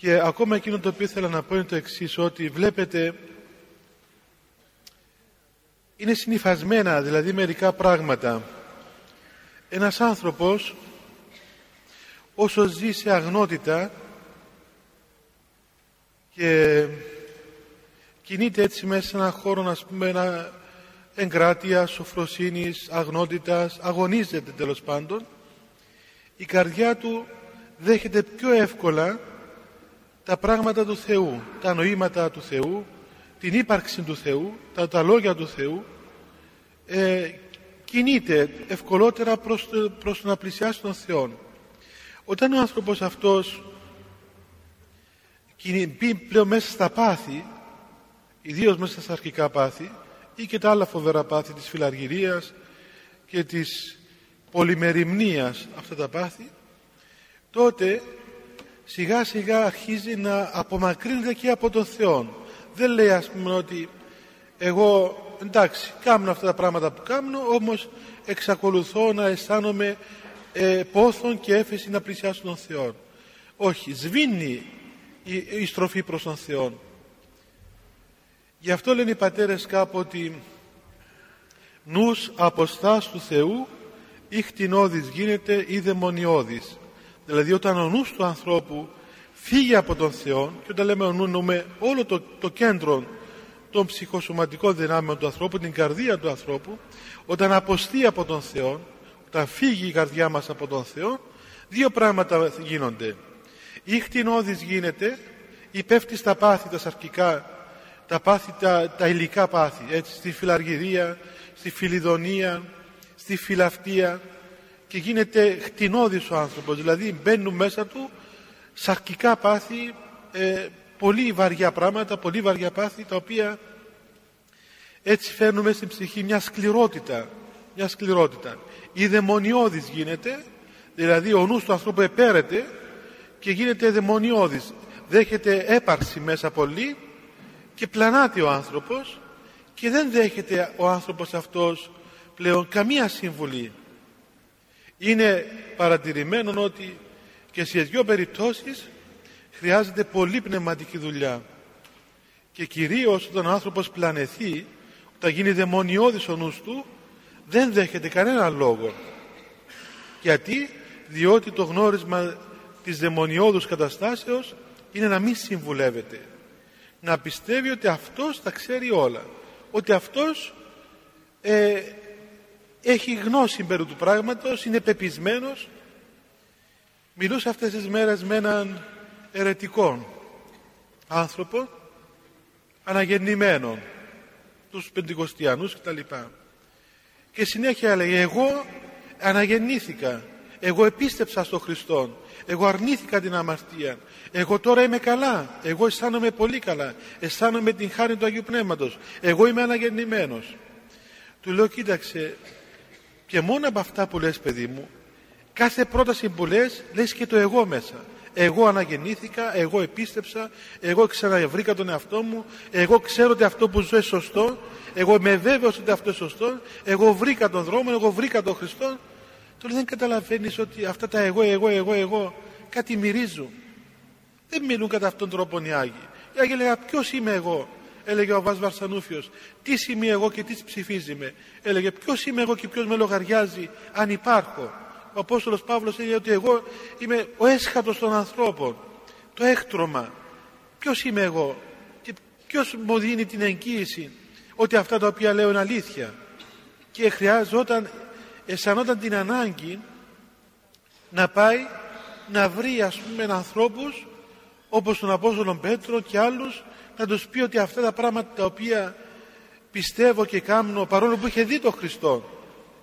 Και ακόμα εκείνο το οποίο ήθελα να πω είναι το εξής ότι βλέπετε είναι συνειφασμένα δηλαδή μερικά πράγματα. Ένας άνθρωπος όσο ζει σε αγνότητα και κινείται έτσι μέσα σε έναν χώρο να πούμε ένα εγκράτειας, σοφροσύνης, αγνότητας, αγωνίζεται τέλος πάντων η καρδιά του δέχεται πιο εύκολα τα πράγματα του Θεού, τα νοήματα του Θεού, την ύπαρξη του Θεού, τα, τα λόγια του Θεού ε, κινείται ευκολότερα προς, προς το να πλησιάσει τον Θεό. Όταν ο άνθρωπος αυτός μπει πλέον μέσα στα πάθη, ιδίως μέσα στα αρχικά πάθη ή και τα άλλα φοβερά πάθη της φιλαργυρίας και της πολυμεριμνίας αυτά τα πάθη, τότε σιγά σιγά αρχίζει να απομακρύνεται και από τον Θεό. Δεν λέει ας πούμε ότι εγώ εντάξει κάνω αυτά τα πράγματα που κάνω όμως εξακολουθώ να αισθάνομαι ε, πόθον και έφεση να πλησιάσω τον Θεό. Όχι, σβήνει η, η στροφή προς τον Θεό. Γι' αυτό λένε οι πατέρες κάπου ότι νους αποστάς του Θεού ή χτινώδης γίνεται ή δαιμονιώδης. Δηλαδή όταν ο νους του ανθρώπου φύγει από τον Θεό και όταν λέμε ο νου νοούμε όλο το, το κέντρο των ψυχοσωματικών δυνάμεων του ανθρώπου, την καρδία του ανθρώπου, όταν αποστεί από τον Θεό, όταν φύγει η καρδιά μας από τον Θεό, δύο πράγματα γίνονται. Ή χτινώδης γίνεται, ή πέφτει στα πάθη τα σαρκικά, τα πάθη, τα, τα υλικά πάθη, έτσι, στη φιλαργυρία, στη φιλιδονία, στη φιλαυτία και γίνεται χτινώδης ο άνθρωπος, δηλαδή μπαίνουν μέσα του σαρκικά πάθη, ε, πολύ βαριά πράγματα, πολύ βαριά πάθη, τα οποία έτσι φέρνουμε στην ψυχή μια σκληρότητα, μια σκληρότητα. Η δαιμονιώδης γίνεται, δηλαδή ο νους του ανθρώπου επέρεται και γίνεται δαιμονιώδης. Δέχεται έπαρξη μέσα πολύ και πλανάται ο άνθρωπος και δεν δέχεται ο άνθρωπος αυτός πλέον καμία συμβουλή. Είναι παρατηρημένο ότι και σε δύο περιπτώσεις χρειάζεται πολύ πνευματική δουλειά. Και κυρίως όταν ο άνθρωπος πλανεθεί όταν γίνει δαιμονιώδης ο νους του δεν δέχεται κανένα λόγο. Γιατί; Διότι το γνώρισμα της δαιμονιώδους καταστάσεως είναι να μην συμβουλεύεται. Να πιστεύει ότι αυτός τα ξέρει όλα. Ότι αυτός ε, έχει γνώση περί του πράγματος είναι πεπισμένος μιλούσα αυτές τις μέρες με έναν ερετικό άνθρωπο αναγεννημένο τους πεντηκοστιανούς κτλ. Και συνέχεια έλεγε εγώ αναγεννήθηκα εγώ επίστεψα στο Χριστό εγώ αρνήθηκα την αμαρτία εγώ τώρα είμαι καλά εγώ αισθάνομαι πολύ καλά αισθάνομαι την χάρη του Αγίου Πνεύματος εγώ είμαι αναγεννημένος του λέω κοίταξε και μόνο από αυτά που λες παιδί μου κάθε πρόταση που λες λες και το εγώ μέσα εγώ αναγεννήθηκα, εγώ επίστεψα, εγώ ξαναβρήκα τον εαυτό μου, εγώ ξέρω ότι αυτό που ζω είναι σωστό, εγώ είμαι βέβαιος ότι αυτό είναι σωστό, εγώ βρήκα τον δρόμο, εγώ βρήκα τον Χριστό. Τώρα δεν καταλαβαίνεις ότι αυτά τα εγώ, εγώ, εγώ, εγώ κάτι μυρίζουν. Δεν μιλούν κατά αυτόν τον τρόπο οι Άγιοι. Οι Άγιοι λέγανε ποιος είμαι εγώ. Έλεγε ο Βάς Βαρσανούφιος. Τι είμαι εγώ και τι ψηφίζει με. Έλεγε ποιος είμαι εγώ και ποιος με λογαριάζει αν υπάρχω ο Απόστολος Παύλος έλεγε ότι εγώ είμαι ο έσχατος των ανθρώπων το έκτρωμα ποιος είμαι εγώ και ποιος μου δίνει την εγγύηση ότι αυτά τα οποία λέω είναι αλήθεια και χρειάζονταν αισθανόταν την ανάγκη να πάει να βρει ας πούμε ανθρώπους όπως τον Απόστολο Πέτρο και άλλους να τους πει ότι αυτά τα πράγματα τα οποία πιστεύω και κάνω παρόλο που είχε δει τον Χριστό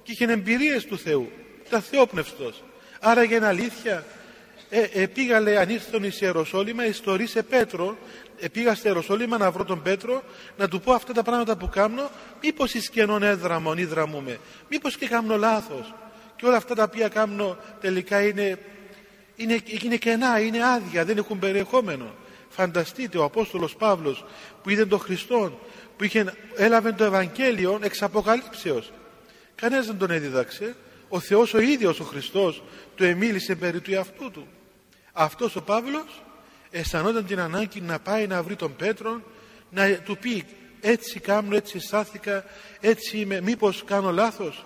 και είχε εμπειρίες του Θεού ήταν θεόπνευστος. Άρα για είναι αλήθεια. Ε, ε, πήγα λέει αν ήρθον εις Ιεροσόλυμα ιστορήσε Πέτρο ε, πήγα στο Ιεροσόλυμα να βρω τον Πέτρο να του πω αυτά τα πράγματα που κάνω μήπως εις κενών έδραμον ή δραμούμε μήπως και κάνω λάθος και όλα αυτά τα οποία κάνω τελικά είναι, είναι, είναι κενά, είναι άδεια, δεν έχουν περιεχόμενο. Φανταστείτε ο Απόστολος Παύλος που είδε τον Χριστό που είχε, έλαβε το Ευαγγέλιο εξ αποκαλύψεως. Κανένας δεν τον έδιδαξε ο Θεός ο ίδιος ο Χριστός του εμίλησε περί του εαυτού του αυτός ο Παύλος αισθανόταν την ανάγκη να πάει να βρει τον Πέτρο να του πει έτσι κάνω, έτσι στάθηκα, έτσι είμαι, μήπως κάνω λάθος.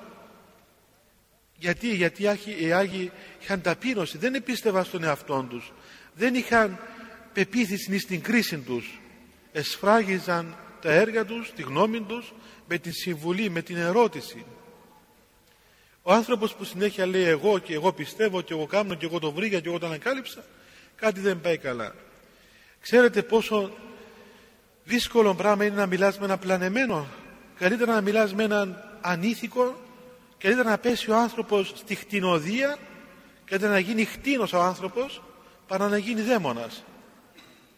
Γιατί, γιατί οι Άγιοι είχαν ταπείνωση, δεν επίστευαν στον εαυτό τους, δεν είχαν πεποίθησης στην κρίση τους. Εσφράγιζαν τα έργα τους, τη γνώμη τους, με τη συμβουλή, με την ερώτηση. Ο άνθρωπος που συνέχεια λέει εγώ και εγώ πιστεύω και εγώ κάνω και εγώ το βρήκα και εγώ το ανακάλυψα, κάτι δεν πάει καλά. Ξέρετε πόσο δύσκολο πράγμα είναι να μιλάς με ένα πλανεμένο; Καλύτερα να μιλάς με έναν ανήθικο, καλύτερα να πέσει ο άνθρωπος στη χτινοδία, καλύτερα να γίνει χτίνος ο άνθρωπος, παρά να γίνει δαίμονας.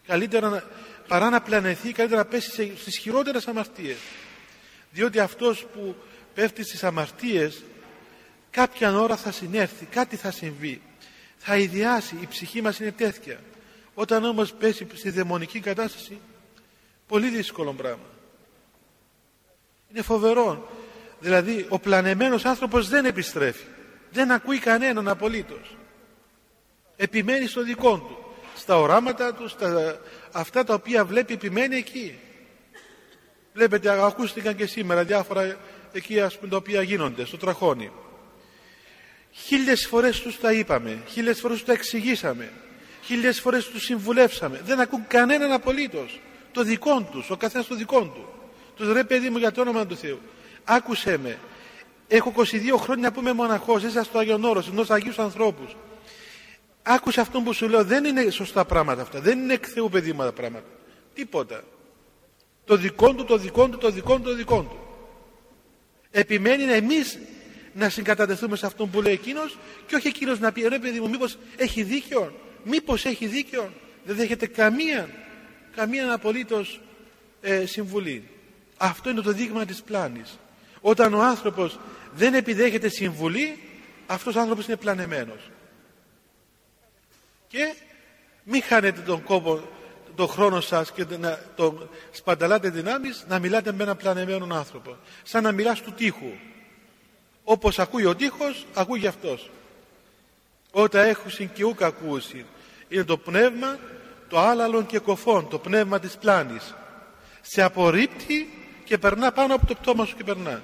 Καλύτερα να, παρά να πλανεθεί, καλύτερα να πέσει στις χειρότερες αμαρτίες. Διότι αυτός που πέφτει στις αμαρτίες, κάποια ώρα θα συνέρθει, κάτι θα συμβεί. Θα ιδιάσει, η ψυχή μας είναι τέτοια. Όταν όμως πέσει στη δαιμονική κατάσταση, πολύ δύσκολο πράγμα. Είναι φοβερό. Δηλαδή, ο πλανεμένος άνθρωπος δεν επιστρέφει. Δεν ακούει κανέναν απολύτως. Επιμένει στο δικό του. Στα οράματα του, στα αυτά τα οποία βλέπει επιμένει εκεί. Βλέπετε, ακούστηκαν και σήμερα διάφορα εκεί ας πούμε τα οποία γίνονται στο τραχώνι. Χίλιες φορές τους τα είπαμε, χίλιες φορές τους τα εξηγήσαμε, χίλιες φορές τους συμβουλεύσαμε. Δεν ακούν κανέναν απολύτως. Το δικό τους, ο καθένας το δικό του. Τους ρε παιδί μου για το όνομα του Θεού. Άκουσέ με. Έχω 22 χρόνια που είμαι μοναχός, είσαι στο Άγιον Όρος, ενός Αγίους ανθρώπους. Άκουσε αυτό που σου λέω, δεν είναι σωστά πράγματα αυτά. Δεν είναι εκ Θεού παιδί μου τα πράγματα. Τίποτα. Το δικό του, το δικό του, το δικό του, το δικό του. Επιμένει εμείς να συγκατατεθούμε σε αυτόν που λέει εκείνος και όχι εκείνος να πει ρε παιδί μου μήπως έχει δίκιο μήπως έχει δίκιο δεν δέχεται καμία καμία απολύτως ε, συμβουλή αυτό είναι το δείγμα της πλάνης όταν ο άνθρωπος δεν επιδέχεται συμβουλή αυτός ο άνθρωπος είναι πλανεμένος και μην χάνετε τον κόπο τον χρόνο σας και να τον σπανταλάτε δυνάμεις να μιλάτε με έναν πλανεμένο άνθρωπο. Σαν να μιλάς του τείχου. Όπως ακούει ο τείχος ακούει αυτός. Όταν έχουν και ούκα ακούσει είναι το πνεύμα το άλαλον και κοφόν το πνεύμα της πλάνης. Σε απορρίπτει και περνά πάνω από το πτώμα σου και περνά.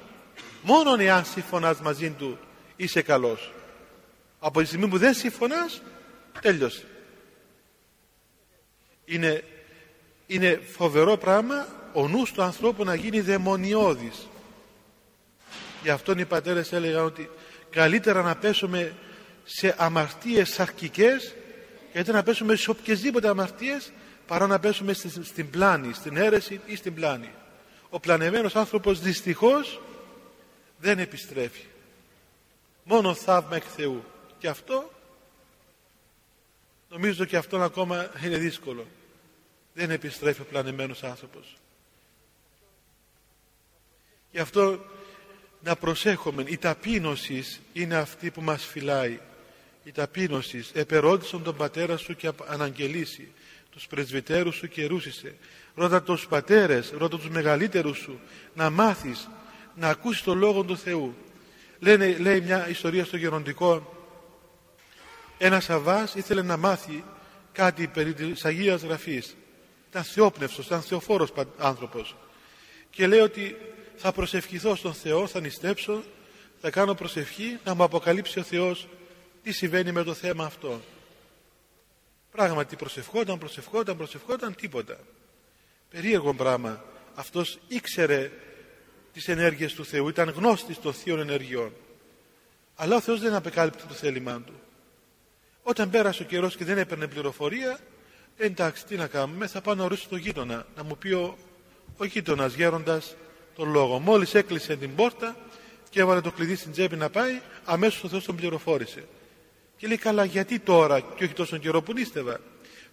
Μόνον εάν συμφωνάς μαζί του είσαι καλός. Από τη στιγμή που δεν συμφωνάς τέλειωσε είναι, είναι φοβερό πράγμα ο νους του ανθρώπου να γίνει δαιμονιώδης γι' αυτό οι πατέρες έλεγαν ότι καλύτερα να πέσουμε σε αμαρτίες αρχικές γιατί να πέσουμε σε οποιασδήποτε αμαρτίες παρά να πέσουμε στην πλάνη, στην αίρεση ή στην πλάνη. Ο πλανεμένος άνθρωπος δυστυχώς δεν επιστρέφει. Μόνο θαύμα εκ Θεού. Και αυτό νομίζω και αυτό ακόμα είναι δύσκολο. Δεν επιστρέφει ο πλανεμένος άνθρωπος. Γι' αυτό να προσέχουμε. Η ταπείνωσης είναι αυτή που μας φυλάει η ταπείνωσης επερώτησαν τον πατέρα σου και αναγγελίσει τους πρεσβυτέρους σου και ρούσισε ρώτα τους πατέρες, ρώτα τους μεγαλύτερους σου να μάθεις να ακούσεις τον Λόγο του Θεού Λένε, λέει μια ιστορία στο γεροντικό ένας Αβάς ήθελε να μάθει κάτι περί της Αγίας Γραφής ήταν θεόπνευστος, ήταν θεοφόρος άνθρωπος και λέει ότι θα προσευχηθώ στον Θεό, θα νηστέψω θα κάνω προσευχή να μου αποκαλύψει ο Θεός τι συμβαίνει με το θέμα αυτό. Πράγματι προσευχόταν, προσευχόταν, προσευχόταν, τίποτα. Περίεργο πράγμα. Αυτός ήξερε τις ενέργειες του Θεού, ήταν γνώστης των θείων ενεργειών. Αλλά ο Θεός δεν απεκάλυπτε το θέλημά του. Όταν πέρασε ο καιρός και δεν έπαιρνε πληροφορία, εντάξει τι να κάνουμε, θα πάω να ρωτήσω τον γείτονα, να μου πει ο, ο γείτονας γέροντας τον λόγο. Μόλις έκλεισε την πόρτα και έβαλε το κλειδί στην τσέπη να πάει, αμέσως ο Θεός τον πληροφόρησε. Και λέει καλά γιατί τώρα και όχι τόσο καιρό που νίστευα.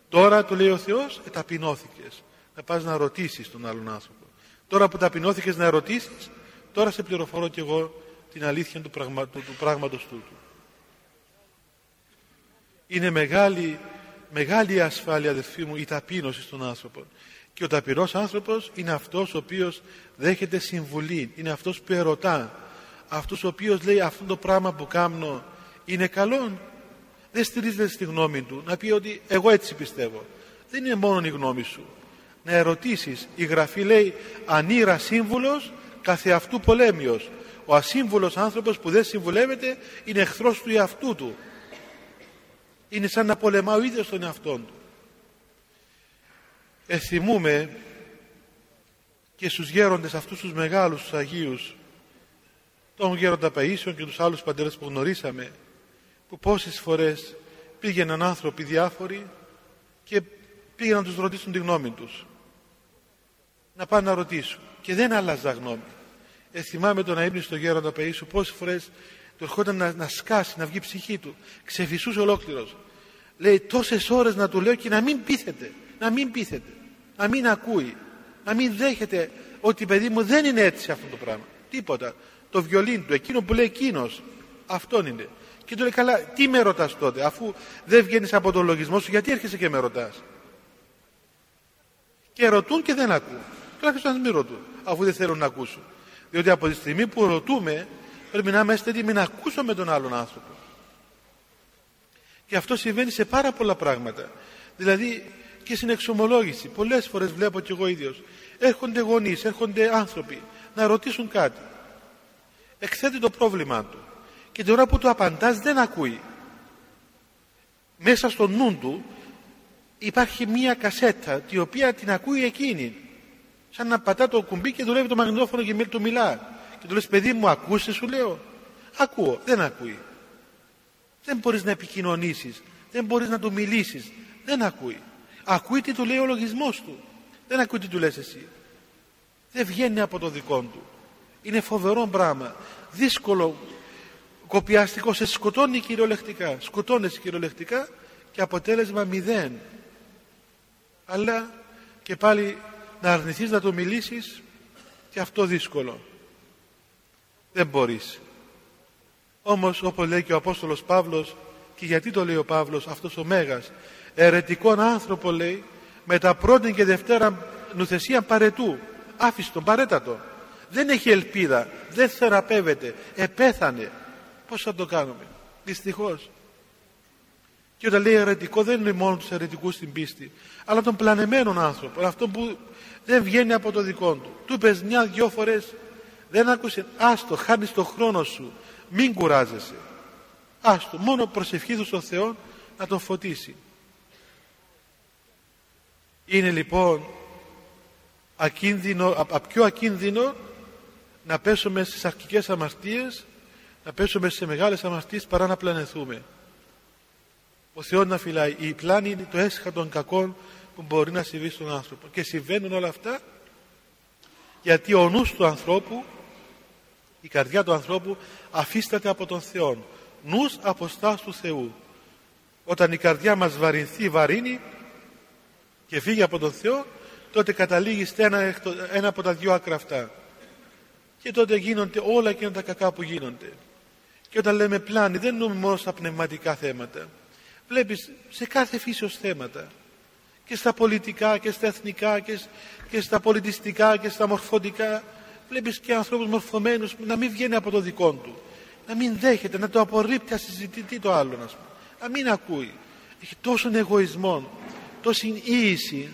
Τώρα του λέει ο Θεός ε, ταπεινώθηκες. Να πας να ρωτήσεις τον άλλον άνθρωπο. Τώρα που ταπεινώθηκες να ρωτήσεις, τώρα σε πληροφορώ κι εγώ την αλήθεια του, πραγμα, του, του πράγματος τούτου. Είναι μεγάλη, μεγάλη ασφάλεια αδελφοί μου η ταπείνωση στον άνθρωπο. Και ο ταπεινός άνθρωπος είναι αυτός ο οποίος δέχεται συμβουλή. Είναι αυτός που ερωτά. Αυτός ο οποίος λέει αυτό το πράγμα που κάνω είναι καλό δεν στηρίζεται στη γνώμη του να πει ότι εγώ έτσι πιστεύω δεν είναι μόνο η γνώμη σου να ερωτήσεις η Γραφή λέει ανήρα σύμβουλος καθεαυτού πολέμιος ο ασύμβουλος άνθρωπος που δεν συμβουλεύεται είναι εχθρός του εαυτού του είναι σαν να πολεμά ο ίδιος τον εαυτό του. Εθιμούμε και στους γέροντες αυτούς τους μεγάλους τους Αγίους τον γέροντα Παΐσιον και τους άλλους παντέρες που γνωρίσαμε που πόσες φορές πήγαιναν άνθρωποι διάφοροι και πήγαιναν να τους ρωτήσουν τη γνώμη τους. Να πάνε να ρωτήσουν. Και δεν άλλαζα γνώμη. Ε, θυμάμαι τον αείμνηστο γέροντα Παΐσιου πόσες φορές του ερχόταν να, να σκάσει, να βγει η ψυχή του. Ξεφυσούσε ολόκληρος. Λέει τόσες ώρες να του λέω και να μην πείθεται να μην πείθεται να μην ακούει να μην δέχεται ότι παιδί μου δεν είναι έτσι αυτό το πράγμα. Τίποτα. Το βιολίν του εκείνο που λέει εκείνος, αυτόν είναι και του λέει καλά τι με ρωτάς τότε αφού δεν βγαίνεις από τον λογισμό σου γιατί έρχεσαι και με ρωτάς; Και ρωτούν και δεν ακούν. Τουλάχιστον να μην ρωτούν αφού δεν θέλουν να ακούσουν. Διότι από τη στιγμή που ρωτούμε πρέπει να είμαστε έτοιμοι να ακούσουμε τον άλλον άνθρωπο. Και αυτό συμβαίνει σε πάρα πολλά πράγματα. Δηλαδή και στην εξομολόγηση πολλές φορές βλέπω κι εγώ ίδιος. Έρχονται γονείς, έρχονται άνθρωποι να ρωτήσουν κάτι. Εκθέτει το πρόβλημά του. Και την ώρα που του απαντάς δεν ακούει. Μέσα στο νου του υπάρχει μία κασέτα την οποία την ακούει εκείνη. Σαν να πατά το κουμπί και δουλεύει το μαγνητόφωνο και του μιλά και του λες παιδί μου ακούσες σου λέω. Ακούω δεν ακούει. Δεν μπορείς να επικοινωνήσεις δεν μπορείς να του μιλήσεις δεν ακούει. Ακούει τι του λέει ο λογισμός του. Δεν ακούει τι του λες εσύ. Δεν βγαίνει από το δικό του. Είναι φοβερό πράγμα. Δύσκολο. Κοπιαστικό σε σκοτώνει κυριολεκτικά. Σκοτώνεσαι κυριολεκτικά και αποτέλεσμα μηδέν. Αλλά και πάλι να αρνηθείς να το μιλήσεις και αυτό δύσκολο δεν μπορείς. Όμως όπως λέει και ο Απόστολος Παύλος και γιατί το λέει ο Παύλος αυτός ο Μέγας. Ερετικόν άνθρωπο λέει με τα πρώτη και δευτέρα νουθεσία παρετού. Άφηστον παρέτατο. Δεν έχει ελπίδα δεν θεραπεύεται. Επέθανε. Πως θα το κάνουμε; Δυστυχώς. Και όταν λέει αιρετικό δεν είναι μόνο τους αιρετικούς στην πίστη αλλά τον πλανεμένον άνθρωπο αυτό που δεν βγαίνει από το δικό του. Του είπες μια-δυο φορές δεν άκουσε άστο χάνεις το χρόνο σου. Μην κουράζεσαι. Άστο μόνο προσευχή στον Θεός να τον φωτίσει. Είναι λοιπόν ακίνδυνο, α, πιο ακίνδυνο να πέσουμε στις αρχικές αμαρτίες να πέσουμε σε μεγάλες αμαρτίες παρά να πλανεθούμε ο Θεός να φυλάει. Η πλάνη είναι το έσχα των κακών που μπορεί να συμβεί στον άνθρωπο. Και συμβαίνουν όλα αυτά γιατί ο νους του ανθρώπου η καρδιά του ανθρώπου αφίσταται από τον Θεό. Νους αποστάς του Θεού. Όταν η καρδιά μας βαρυνθεί βαρύνει και φύγει από τον Θεό τότε καταλήγει σε ένα, ένα από τα δυο άκρα αυτά. Και τότε γίνονται όλα εκείνα τα κακά που γίνονται. Και όταν λέμε πλάνη δεν εννοούμε μόνο στα πνευματικά θέματα. Βλέπεις σε κάθε φύσεως θέματα. Και στα πολιτικά και στα εθνικά και, και στα πολιτιστικά και στα μορφωτικά βλέπεις και ανθρώπους μορφωμένους να μην βγαίνει από το δικό του. Να μην δέχεται, να το απορρίπτει να συζητητή το άλλο πούμε. να μην ακούει. Έχει τόσον εγωισμό τόση ίηση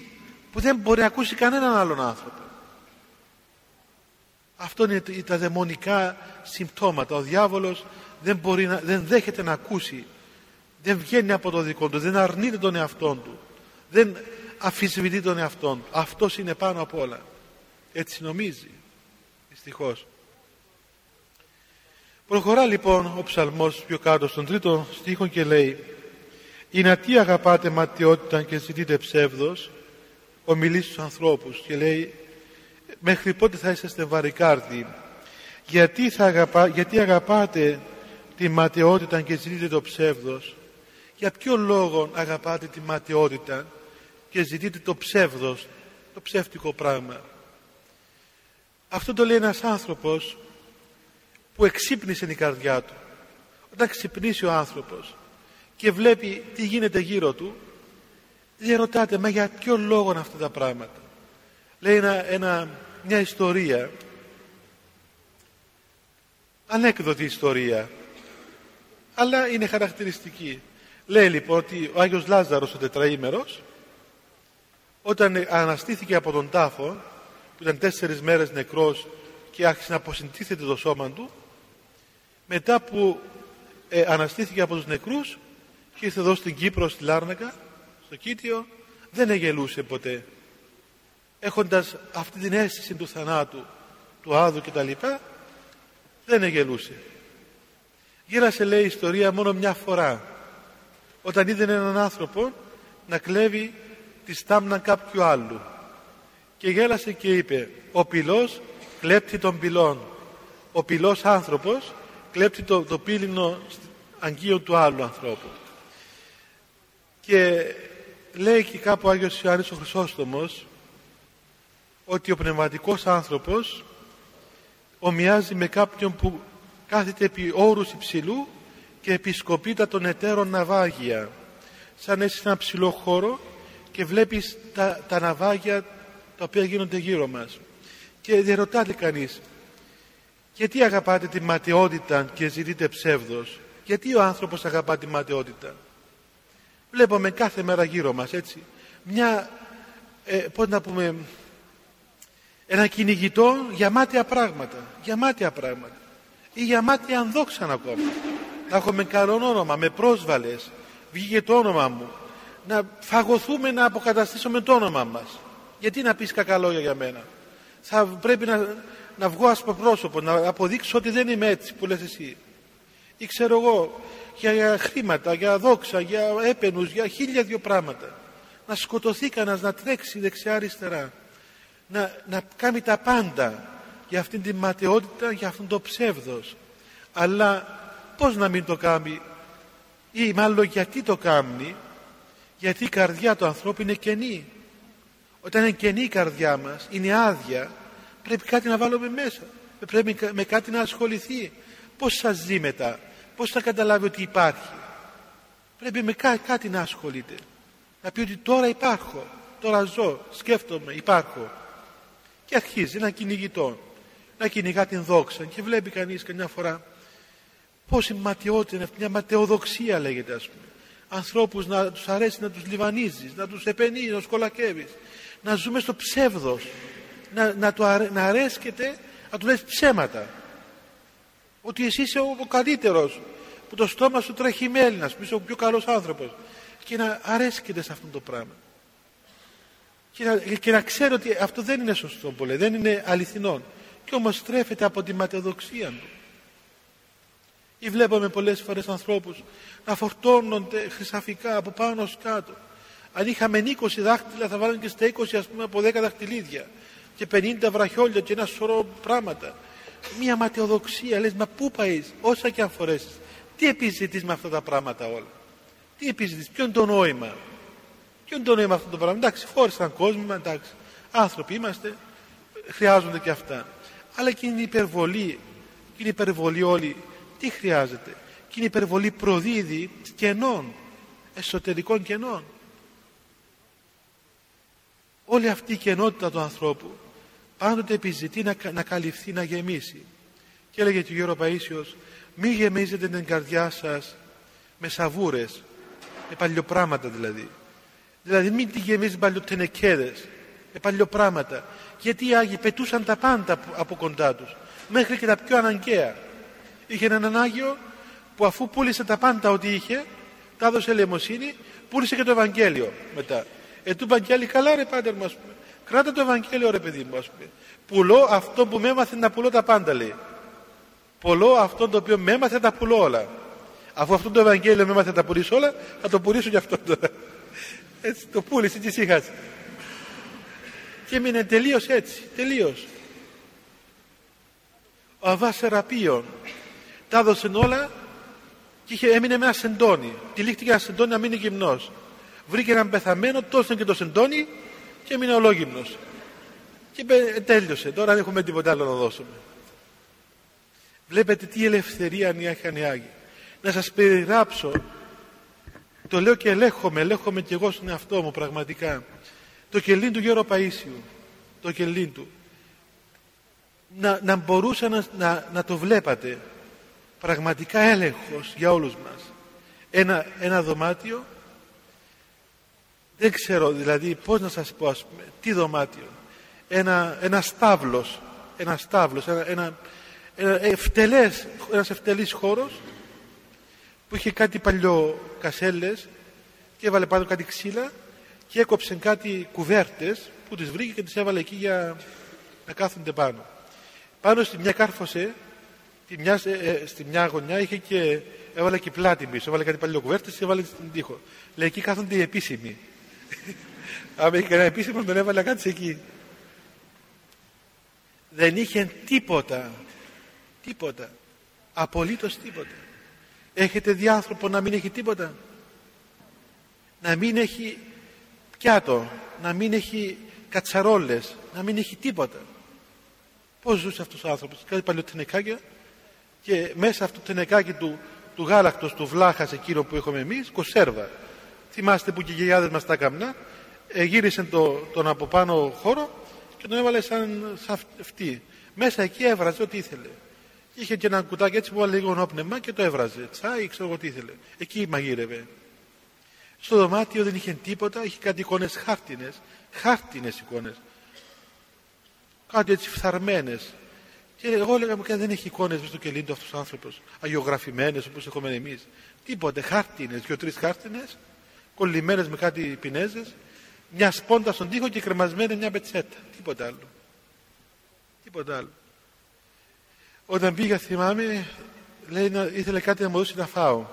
που δεν μπορεί να ακούσει κανέναν άλλον άνθρωπο. Αυτό είναι τα δαιμονικά συμπτώματα. Ο διάβολος δεν, μπορεί να, δεν δέχεται να ακούσει. Δεν βγαίνει από το δικό του. Δεν αρνείται τον εαυτό του. Δεν αφισβητεί τον εαυτό του. Αυτός είναι πάνω απ' όλα. Έτσι νομίζει δυστυχώς προχωρά λοιπόν ο ψαλμός πιο κάτω στον τρίτο στίχο και λέει «Είναι τι αγαπάτε ματιότητα και ζητείτε ψεύδος ομιλείς στους ανθρώπους» και λέει «Μέχρι πότε θα είσαστε βαρικάρδι; Γιατί, θα αγαπά, γιατί αγαπάτε τη ματαιότητα και ζητείτε το ψεύδος; Για ποιο λόγο αγαπάτε τη ματαιότητα και ζητείτε το ψεύδος το ψεύτικο πράγμα; Αυτό το λέει ένας άνθρωπος που εξύπνησε η καρδιά του. Όταν ξυπνήσει ο άνθρωπος και βλέπει τι γίνεται γύρω του δεν ρωτάτε μα για ποιο λόγο αυτά τα πράγματα λέει ένα, ένα, μια ιστορία. Ανέκδοτη ιστορία. Αλλά είναι χαρακτηριστική. Λέει λοιπόν ότι ο Άγιος Λάζαρος ο τετραήμερος όταν αναστήθηκε από τον τάφο που ήταν τέσσερις μέρες νεκρός και άρχισε να αποσυντήθεται το σώμα του μετά που ε, αναστήθηκε από τους νεκρούς και ήρθε εδώ στην Κύπρο, στη Λάρνακα στο Κίτιο δεν εγελούσε ποτέ. Έχοντας αυτή την αίσθηση του θανάτου του Άδου και τα λοιπά δεν εγελούσε γύρασε λέει η ιστορία μόνο μια φορά όταν είδε έναν άνθρωπο να κλέβει τη στάμνα κάποιου άλλου και γέλασε και είπε ο πυλός κλέπτει τον πυλών ο πυλός άνθρωπος κλέπτει το, το πύληνο αγγείο του άλλου ανθρώπου και λέει και κάπου ο Άγιος Ιωάννης ο Χρυσόστομος ότι ο πνευματικός άνθρωπος ομοιάζει με κάποιον που κάθεται επί όρους υψηλού και επισκοπείται των εταίρων ναυάγια. Σαν είσαι σε ένα ψηλό χώρο και βλέπεις τα, τα ναυάγια τα οποία γίνονται γύρω μας. Και διαρωτάται κανείς γιατί αγαπάτε τη ματαιότητα και ζητείτε ψεύδος; Γιατί ο άνθρωπος αγαπά τη ματαιότητα; Βλέπουμε κάθε μέρα γύρω μας έτσι. Μια ε, πώς να πούμε ένα κυνηγητό για μάτια πράγματα για μάτια πράγματα. Ή για μάτια ανδόξαν ακόμα. Να έχουμε καλό όνομα με πρόσβαλες. Βγήκε το όνομα μου. Να φαγωθούμε να αποκαταστήσουμε το όνομα μας γιατί να πεις κακά λόγια για μένα; Θα πρέπει να, να βγω πρόσωπο να αποδείξω ότι δεν είμαι έτσι που λες εσύ. Ή ξέρω εγώ για, χρήματα, για δόξα, για έπαινους, για χίλια δυο πράγματα. Να σκοτωθεί κανένας, να τρέξει δεξιά αριστερά να, να κάνει τα πάντα για αυτήν την ματαιότητα, για αυτόν το ψεύδος. Αλλά πώς να μην το κάνει; Ή μάλλον γιατί το κάνει; Γιατί η καρδιά του ανθρώπου είναι κενή όταν είναι κενή η καρδιά μας είναι άδεια πρέπει κάτι να βάλουμε μέσα. Πρέπει με κάτι να ασχοληθεί. Πως σας ζει μετά; Πως θα καταλάβει ότι υπάρχει; Πρέπει με κάτι να ασχολείται. Να πει ότι τώρα υπάρχω τώρα ζω, σκέφτομαι, υπάρχω. Και αρχίζει να κυνηγητό να κυνηγά την δόξα. Και βλέπει κανείς καμιά φορά πόση ματιότητα είναι αυτή, μια ματαιοδοξία λέγεται ας πούμε. Ανθρώπους να τους αρέσει να τους λιβανίζεις να τους επενείς, να τους κολακεύεις να ζούμε στο ψεύδος. Να, να, το αρέ, να αρέσκεται να του λες ψέματα. Ότι εσύ είσαι ο, ο καλύτερος που το στόμα σου τρέχει μέλι να είσαι ο πιο καλός άνθρωπος. Και να αρέσκεται σε αυτό το πράγμα. Και να, και να ξέρει ότι αυτό δεν είναι σωστό πολύ, δεν είναι αληθινό. Και όμως στρέφεται από τη ματαιοδοξία του. Ή βλέπαμε πολλές φορές ανθρώπους να φορτώνονται χρυσαφικά από πάνω ως κάτω αν είχαμε 20 δάχτυλα θα βάλουν και στα 20 ας πούμε από 10 δαχτυλίδια. Και 50 βραχιόλια και ένα σωρό πράγματα. Μία ματαιοδοξία λες μα πού πάεις όσα και αν φορέσεις. Τι επιζητείς με αυτά τα πράγματα όλα; Τι επιζητείς ποιο είναι το νόημα; Ποιο είναι το νόημα αυτό το πράγμα; Εντάξει φόρησαν κόσμο εντάξει. Άνθρωποι είμαστε χρειάζονται και αυτά. Αλλά και είναι υπερβολή και είναι υπερβολή όλοι τι χρειάζεται; Και είναι υπερβολή προδίδει κενών εσωτερικών κενών όλη αυτή η κενότητα του ανθρώπου πάντοτε επιζητεί να, να καλυφθεί, να γεμίσει. Και έλεγε και ο Γιώργος Παΐσιος μη γεμίζετε την καρδιά σας με σαβούρες με παλιοπράματα δηλαδή. Δηλαδή μην τη γεμίζεις παλιοτενεκέδες με παλιοπράματα. Γιατί οι Άγιοι πετούσαν τα πάντα από κοντά τους μέχρι και τα πιο αναγκαία. Είχε έναν Άγιο που αφού πούλησε τα πάντα ό,τι είχε τα έδωσε ελεημοσύνη πούλησε και το Ευαγγέλιο μετά ε του Ευαγγέλιο καλά ρε πάντερ μου πούμε κράτα το Ευαγγέλιο ρε παιδί μου ας πούμε πουλώ αυτό που με έμαθε να πουλώ τα πάντα λέει πουλώ αυτό το οποίο με έμαθε τα πουλώ όλα αφού αυτό το Ευαγγέλιο με έμαθε να τα πουλήσω όλα θα το πουλήσω και αυτό τώρα έτσι το πούλησε και ησύχασε και έμεινε τελείως έτσι τελείως. ο Αβάς Σεραπείων τα έδωσε όλα και είχε, έμεινε με ένα σεντόνι. Τυλίχτηκε ένα σεντόνι να μείνει γυμνός. Βρήκε έναν πεθαμένο, τόσο και το σεντόνι και έμεινε ολόγυμνος. Και είπε, τέλειωσε. Τώρα δεν έχουμε τίποτα άλλο να δώσουμε. Βλέπετε τι ελευθερία είχαν οι Άγιοι. Να σας περιγράψω, το λέω και ελέγχομαι, ελέγχομαι και εγώ στον εαυτό μου πραγματικά. Το κελίν του Γέρο Παΐσιου, το κελίν του. Να, να μπορούσα να, να, να το βλέπατε πραγματικά έλεγχος για όλους μας ένα, ένα δωμάτιο δεν ξέρω δηλαδή πώς να σας πω ας πούμε, τι δωμάτιο ένα, ένα στάβλος ένα στάβλος ένα, ένα, ένα ευτελές, ένας ευτελής χώρος που είχε κάτι παλιό κασέλες και έβαλε πάνω κάτι ξύλα και έκοψε κάτι κουβέρτες που τις βρήκε και τις έβαλε εκεί για να κάθονται πάνω. Πάνω στη μια κάρφωσε, τη μια, ε, ε, στη μια γωνιά είχε και έβαλε και πλάτη πίσω, έβαλε κάτι παλιό κουβέρτες και έβαλε στην τοίχο. Λέει εκεί κάθονται οι επίσημοι. Αν είχε κανένα επίσημο τον έβαλε κάτι εκεί. Δεν είχε τίποτα. Τίποτα. Απολύτως τίποτα. Έχετε διάνθρωπο να μην έχει τίποτα; Να μην έχει πιάτο. Να μην έχει κατσαρόλες. Να μην έχει τίποτα. Πώς ζούσε αυτός ο άνθρωπος; Κάτι παλιό τενεκάκια και μέσα αυτό το τενεκάκι του, του γάλακτος του βλάχας εκείνο που έχουμε εμείς κοσέρβα. Θυμάστε που και οι γιαγιάδες μας τα έκαναν. Ε, γύρισε το, τον από πάνω χώρο και τον έβαλε σαν, σαν αυτή. Μέσα εκεί έβραζε ό,τι ήθελε. Είχε και ένα κουτάκι έτσι που έβαλε λίγο νόπνευμα και το έβραζε. Τσάι, ξέρω εγώ τι ήθελε. Εκεί μαγείρευε. Στο δωμάτιο δεν είχε τίποτα, είχε κάτι εικόνες χάρτινες. Χάρτινες εικόνες. Κάτι έτσι φθαρμένες. Και εγώ έλεγα μου δεν έχει εικόνες στο κελί του αυτός ο άνθρωπος. Αγιογραφημένες όπως έχουμε εμείς. Τίποτε, χάρτινες, δύο-τρει χάρτινες, κολλημένες με κάτι πινέζες, μια σπόντα στον τοίχο και κρεμασμένη μια πετσέτα. Τίποτα άλλο. Τίποτα άλλο. Όταν πήγα θυμάμαι, λέει, να, ήθελε κάτι να μου δώσει να φάω.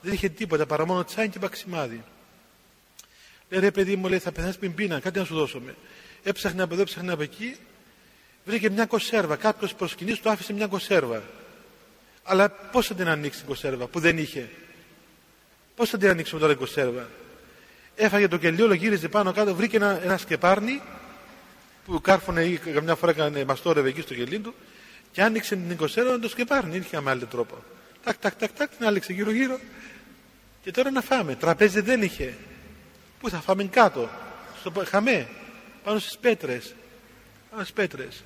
Δεν είχε τίποτα παρά μόνο τσάι και παξιμάδι. Λέει ρε παιδί μου, λέει, θα πεθάνεις πριν πείνα, κάτι να σου δώσουμε. Έψαχνε από εδώ, έψαχνε από εκεί, βρήκε μια κοσέρβα. Κάποιος προσκυνή του άφησε μια κοσέρβα. Αλλά πώς θα την ανοίξει την κοσέρβα που δεν είχε; Πώς θα την ανοίξουμε τώρα την κοσέρβα; Έφαγε το κελιόλο, γύριζε πάνω κάτω, βρήκε ένα, ένα σκεπάρνι που κάρφωνε ή καμιά φορά έκανε μαστόρευε εκεί στο κελί του και άνοιξε την κοσέρβα να το σκεπάρνει. Δεν είχε με άλλο τρόπο. Τάκ, τάκ, τάκ, τάκ, την άνοιξε γύρω-γύρω. Και τώρα να φάμε. Τραπέζι δεν είχε. Πού θα φάμε κάτω. Στο χαμέ. Πάνω στις πέτρες. Πάνω στις πέτρες.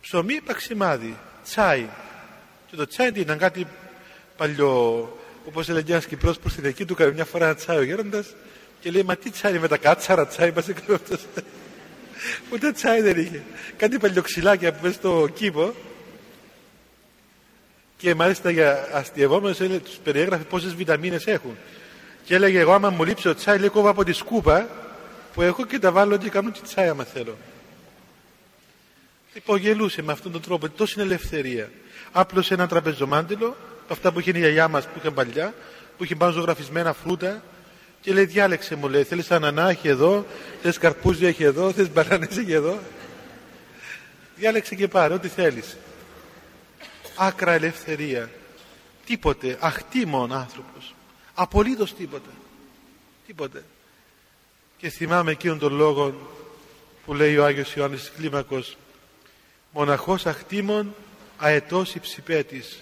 Ψωμί, παξιμάδι. Τσάι. Και το τσάι ήταν κάτι παλιό. Όπως έλεγε ένας Κυπρός που στη δική του έκανε μια φορά ένα τσάι ο γέροντας και λέει: Μα τι τσάι με τα κάτσαρα τσάι, μα έκανε αυτό. Ούτε τσάι δεν είχε. Κάτι παλιοξυλάκια που μέσα στο κήπο. Και μάλιστα για αστειευόμενο τους περιέγραφε πόσες βιταμίνες έχουν. Και έλεγε: Εγώ, άμα μου λείψει ο τσάι, λέει: Κόβω από τη σκούπα που έχω και τα βάλω και κάνω τη τσάι, άμα θέλω. Υπογελούσε με αυτόν τον τρόπο. Τόση είναι ελευθερία. Άπλωσε ένα τραπεζομάντιλο, αυτά που είχε η γιαγιά μας που είχε παλιά, που είχε πάνω ζωγραφισμένα φρούτα, και λέει διάλεξε μου λέει θέλεις ανανά έχει εδώ θες καρπούζια έχει εδώ θες μπανάνες έχει εδώ διάλεξε και πάρε ό,τι θέλεις. Άκρα ελευθερία. Τίποτε. Αχτήμων άνθρωπος. Απολύτως τίποτε. Τίποτε. Και θυμάμαι εκείνον τον λόγο που λέει ο Άγιος Ιωάννης Κλίμακος μοναχός αχτήμων αετός υψηπέτης.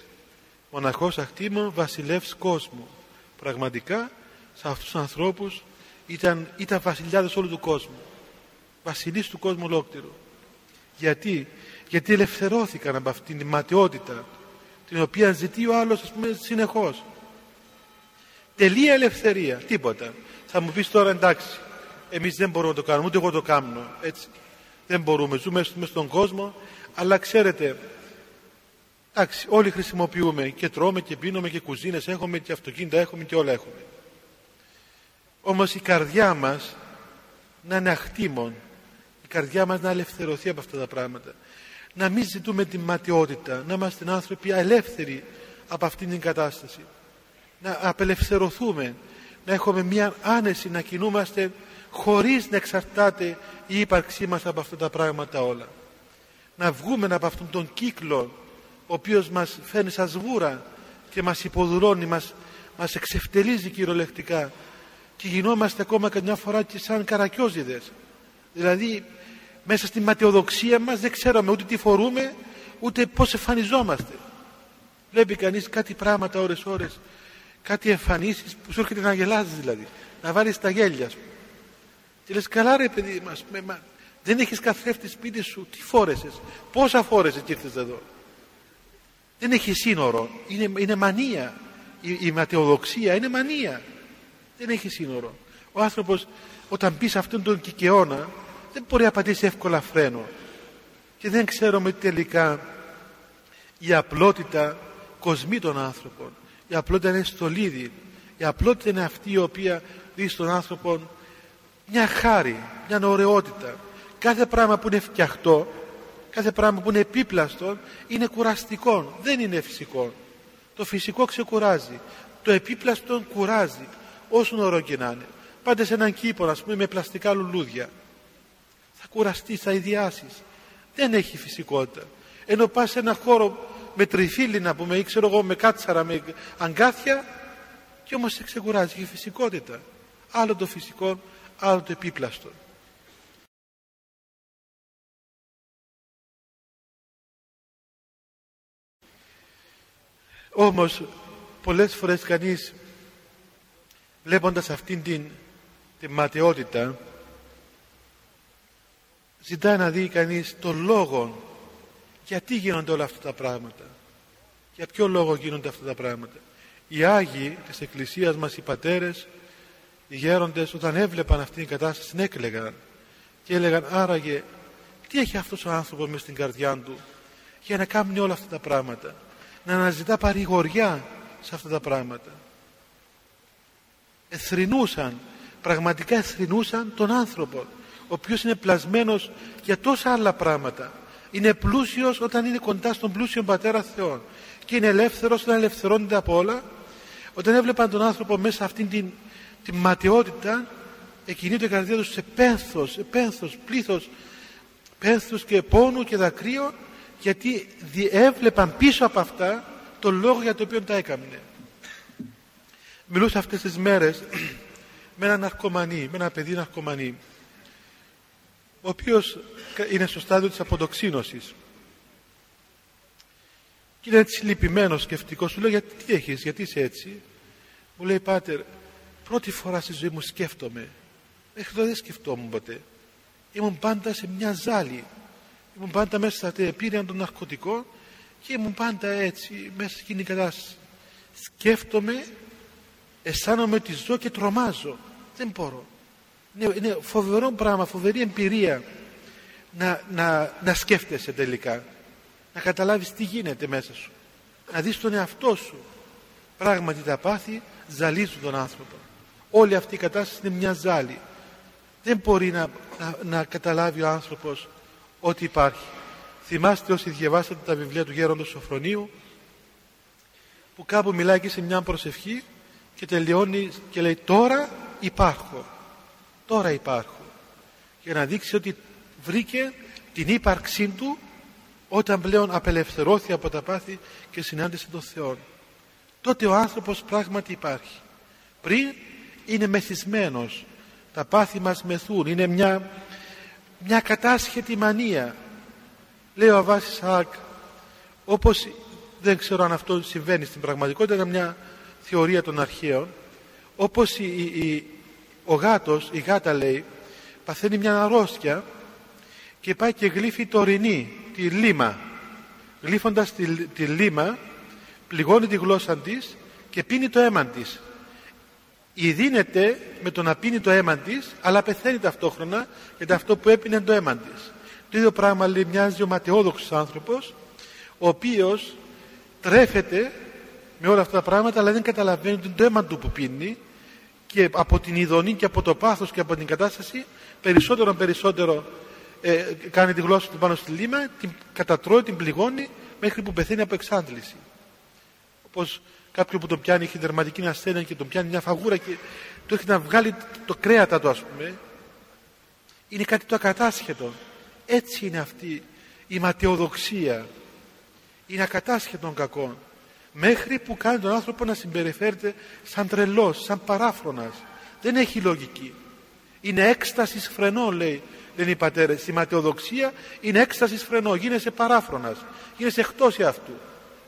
Μοναχός αχτήμων βασιλεύς κόσμου πραγματικά σε αυτούς τους ανθρώπους ήταν, ήταν βασιλιάδες όλου του κόσμου. Βασιλείς του κόσμου ολόκληρου. Γιατί γιατί ελευθερώθηκαν από αυτήν την ματαιότητα την οποία ζητεί ο άλλος ας πούμε συνεχώς. Τελεία ελευθερία τίποτα. Θα μου πεις τώρα εντάξει εμείς δεν μπορούμε να το κάνουμε ούτε εγώ το κάνω έτσι. Δεν μπορούμε ζούμε μέσα στον κόσμο αλλά ξέρετε εντάξει όλοι χρησιμοποιούμε και τρώμε και πίνουμε και κουζίνες έχουμε και αυτοκίνητα έχουμε και όλα έχουμε όμως η καρδιά μας να είναι αχτήμων η καρδιά μας να ελευθερωθεί από αυτά τα πράγματα. Να μην ζητούμε την ματιότητα να είμαστε άνθρωποι ελεύθεροι από αυτήν την κατάσταση. Να απελευθερωθούμε να έχουμε μια άνεση να κινούμαστε χωρίς να εξαρτάται η ύπαρξή μας από αυτά τα πράγματα όλα. Να βγούμε από αυτόν τον κύκλο ο οποίος μας φέρνει σαν σβούρα και μας υποδουλώνει, μας, μας εξευτελίζει κυριολεκτικά και γινόμαστε ακόμα καμιά φορά και σαν καρακιόζιδες. Δηλαδή μέσα στη ματαιοδοξία μας δεν ξέρουμε ούτε τι φορούμε ούτε πώς εμφανιζόμαστε. Βλέπει κανείς κάτι πράγματα ώρες ώρες κάτι εμφανίσεις που σου έρχεται να γελάζεις δηλαδή να βάλεις τα γέλια σου. Και λες καλά ρε παιδί μας με, μα, δεν έχεις καθρέφτη σπίτι σου τι φόρεσες πόσα φόρεσες και ήρθες εδώ δεν έχει σύνορο είναι, είναι μανία η, η ματαιοδοξία είναι μανία δεν έχει σύνορο. Ο άνθρωπος όταν μπει σε αυτόν τον κικαιώνα δεν μπορεί να πατήσει εύκολα φρένο. Και δεν ξέρουμε τελικά η απλότητα κοσμεί των άνθρωπων. Η απλότητα είναι στολίδι. Η απλότητα είναι αυτή η οποία δει στον άνθρωπο μια χάρη, μια ωραιότητα. Κάθε πράγμα που είναι φτιαχτό, κάθε πράγμα που είναι επίπλαστο είναι κουραστικό, δεν είναι φυσικό. Το φυσικό ξεκουράζει, το επίπλαστο κουράζει, όσο ωραίο και να είναι. Πάτε σε έναν κήπο, ας πούμε, με πλαστικά λουλούδια. Θα κουραστείς, θα ιδιάσεις. Δεν έχει φυσικότητα. Ενώ πας σε έναν χώρο με τριφύλι, να πούμε, ή ξέρω εγώ, με κάτσαρα, με αγκάθια, και όμως σε ξεκουράζει. Έχει φυσικότητα. Άλλο το φυσικό, άλλο το επίπλαστο. Όμως πολλές φορές κανείς βλέποντας αυτήν την, την ματαιότητα ζητάει να δει κανείς τον λόγο γιατί γίνονται όλα αυτά τα πράγματα. Για ποιο λόγο γίνονται αυτά τα πράγματα. Οι Άγιοι της Εκκλησίας μας οι πατέρες οι γέροντες όταν έβλεπαν αυτήν την κατάσταση την έκλεγαν και έλεγαν άραγε τι έχει αυτός ο άνθρωπος μες στην καρδιά του για να κάνει όλα αυτά τα πράγματα να αναζητά παρηγοριά σε αυτά τα πράγματα εθρινούσαν πραγματικά εθρινούσαν τον άνθρωπο ο οποίος είναι πλασμένος για τόσα άλλα πράγματα είναι πλούσιος όταν είναι κοντά στον πλούσιο πατέρα Θεό και είναι ελεύθερος όταν ελευθερώνεται από όλα όταν έβλεπαν τον άνθρωπο μέσα αυτήν την, την ματαιότητα εκινείται η καρδιά τους σε πένθος, σε πένθος, πλήθος πένθους και πόνου και δακρύων γιατί έβλεπαν πίσω από αυτά τον λόγο για το οποίο τα έκαμνε. Μιλούσα αυτές τις μέρες με έναν ναρκωμανή, με ένα παιδί ναρκωμανή ο οποίος είναι στο στάδιο της αποδοξίνωσης. Και είναι έτσι λυπημένος σκεφτικός σου λέω γιατί τι έχεις, γιατί είσαι έτσι; Μου λέει πάτερ πρώτη φορά στη ζωή μου σκέφτομαι. Μέχρι τώρα δεν σκεφτόμουν ποτέ. Ήμουν πάντα σε μια ζάλη. Ήμουν πάντα μέσα στα τεπήρια των ναρκωτικών και ήμουν πάντα έτσι μέσα σε εκείνη κατάσταση. Σκέφτομαι αισθάνομαι ότι ζω και τρομάζω. Δεν μπορώ. Είναι, είναι φοβερό πράγμα φοβερή εμπειρία να, να, να σκέφτεσαι τελικά. Να καταλάβεις τι γίνεται μέσα σου. Να δεις τον εαυτό σου. Πράγματι τα πάθη ζαλίζουν τον άνθρωπο. Όλη αυτή η κατάσταση είναι μια ζάλη. Δεν μπορεί να, να, να καταλάβει ο άνθρωπος ότι υπάρχει. Θυμάστε όσοι διαβάσατε τα βιβλία του Γέροντος Σοφρονίου που κάπου μιλάει και σε μια προσευχή και τελειώνει και λέει τώρα υπάρχω τώρα υπάρχω για να δείξει ότι βρήκε την ύπαρξή του όταν πλέον απελευθερώθηκε από τα πάθη και συνάντησε τον Θεό. Τότε ο άνθρωπος πράγματι υπάρχει. Πριν είναι μεθυσμένος τα πάθη μας μεθούν. Είναι μια, μια κατάσχετη μανία λέει ο Αβάσης Σάκ όπως δεν ξέρω αν αυτό συμβαίνει στην πραγματικότητα είναι μια θεωρία των αρχαίων όπως η, η, ο γάτος, η γάτα λέει παθαίνει μια αρρώστια και πάει και γλύφει το ορεινή, τη λίμα. Γλύφοντας τη, τη λίμα πληγώνει τη γλώσσα της και πίνει το αίμα της. Δίνεται με το να πίνει το αίμα της αλλά πεθαίνει ταυτόχρονα γιατί αυτό που έπινε το αίμα της. Το ίδιο πράγμα λέει μοιάζει ο ματαιόδοξος άνθρωπος ο οποίος τρέφεται με όλα αυτά τα πράγματα αλλά δεν καταλαβαίνει ότι το αίμα του που πίνει και από την ειδονή και από το πάθος και από την κατάσταση περισσότερο περισσότερο ε, κάνει τη γλώσσα του πάνω στη λίμα την κατατρώει, την πληγώνει μέχρι που πεθαίνει από εξάντληση. Όπως κάποιον που τον πιάνει έχει δερματική ασθένεια και τον πιάνει μια φαγούρα και του έχει να βγάλει το κρέατα του ας πούμε είναι κάτι το ακατάσχετο. Έτσι είναι αυτή η ματαιοδοξία. Είναι ακατάσχετον κακό μέχρι που κάνει τον άνθρωπο να συμπεριφέρεται σαν τρελός, σαν παράφρονας. Δεν έχει λογική. Είναι έκστασης φρενό λέει λένε οι πατέρες. Η ματαιοδοξία είναι έκστασης φρενό. Γίνεσαι παράφρονας. Γίνεσαι εκτός αυτού.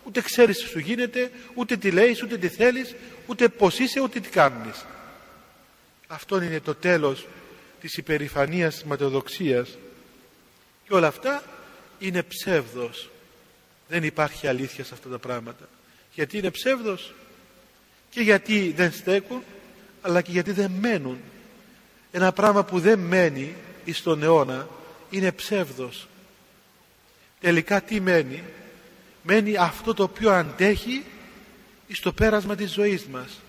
Ούτε ξέρεις τι σου γίνεται ούτε τι λέεις, ούτε τι θέλεις ούτε πως είσαι ούτε τι κάνεις. Αυτό είναι το τέλος της υπερηφανίας της ματαιοδοξίας. Και όλα αυτά είναι ψεύδος. Δεν υπάρχει αλήθεια σε αυτά τα πράγματα. Γιατί είναι ψεύδος και γιατί δεν στέκουν αλλά και γιατί δεν μένουν. ένα πράγμα που δεν μένει στον αιώνα είναι ψεύδος. Τελικά τι μένει; Μένει αυτό το οποίο αντέχει στο πέρασμα της ζωής μας.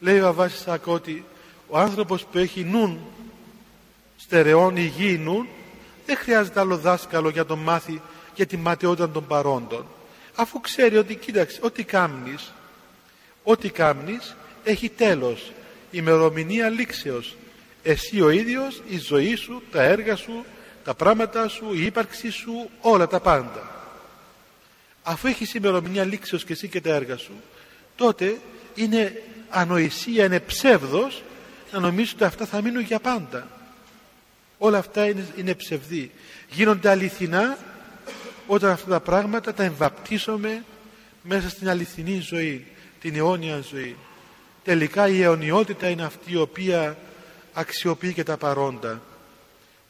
Λέει ο Αβάσης ότι ο άνθρωπος που έχει νουν στερεών υγιή νουν δεν χρειάζεται άλλο δάσκαλο για τον μάθει για τη ματαιότητα των παρόντων αφού ξέρει ότι κοίταξε ό,τι κάμνεις ό,τι κάμνεις έχει τέλος ημερομηνία λήξεως εσύ ο ίδιος, η ζωή σου, τα έργα σου, τα πράγματα σου, η ύπαρξή σου, όλα τα πάντα. Αφού έχεις ημερομηνία λήξεως και εσύ και τα έργα σου, τότε είναι ανοησία, είναι ψεύδος να νομίζεις ότι αυτά θα μείνουν για πάντα. Όλα αυτά είναι, είναι ψευδή. Γίνονται αληθινά όταν αυτά τα πράγματα τα εμβαπτίσουμε μέσα στην αληθινή ζωή, την αιώνια ζωή. Τελικά η αιωνιότητα είναι αυτή η οποία αξιοποιεί και τα παρόντα.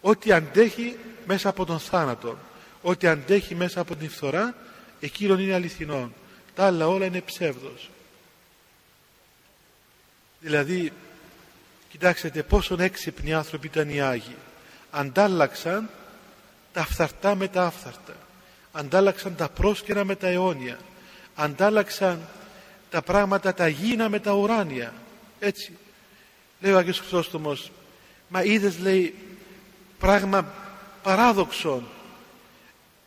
Ό,τι αντέχει μέσα από τον θάνατο, ό,τι αντέχει μέσα από την φθορά, εκείνον είναι αληθινό. Τα άλλα όλα είναι ψεύδος. Δηλαδή, κοιτάξτε πόσο έξυπνοι άνθρωποι ήταν οι Άγιοι. Αντάλλαξαν τα φθαρτά με τα άφθαρτα. Αντάλλαξαν τα πρόσκαιρα με τα αιώνια. Αντάλλαξαν τα πράγματα τα γήνα με τα ουράνια. Έτσι. Λέει ο Άγιος Χρυσόστομος, μα είδες λέει πράγμα παράδοξο.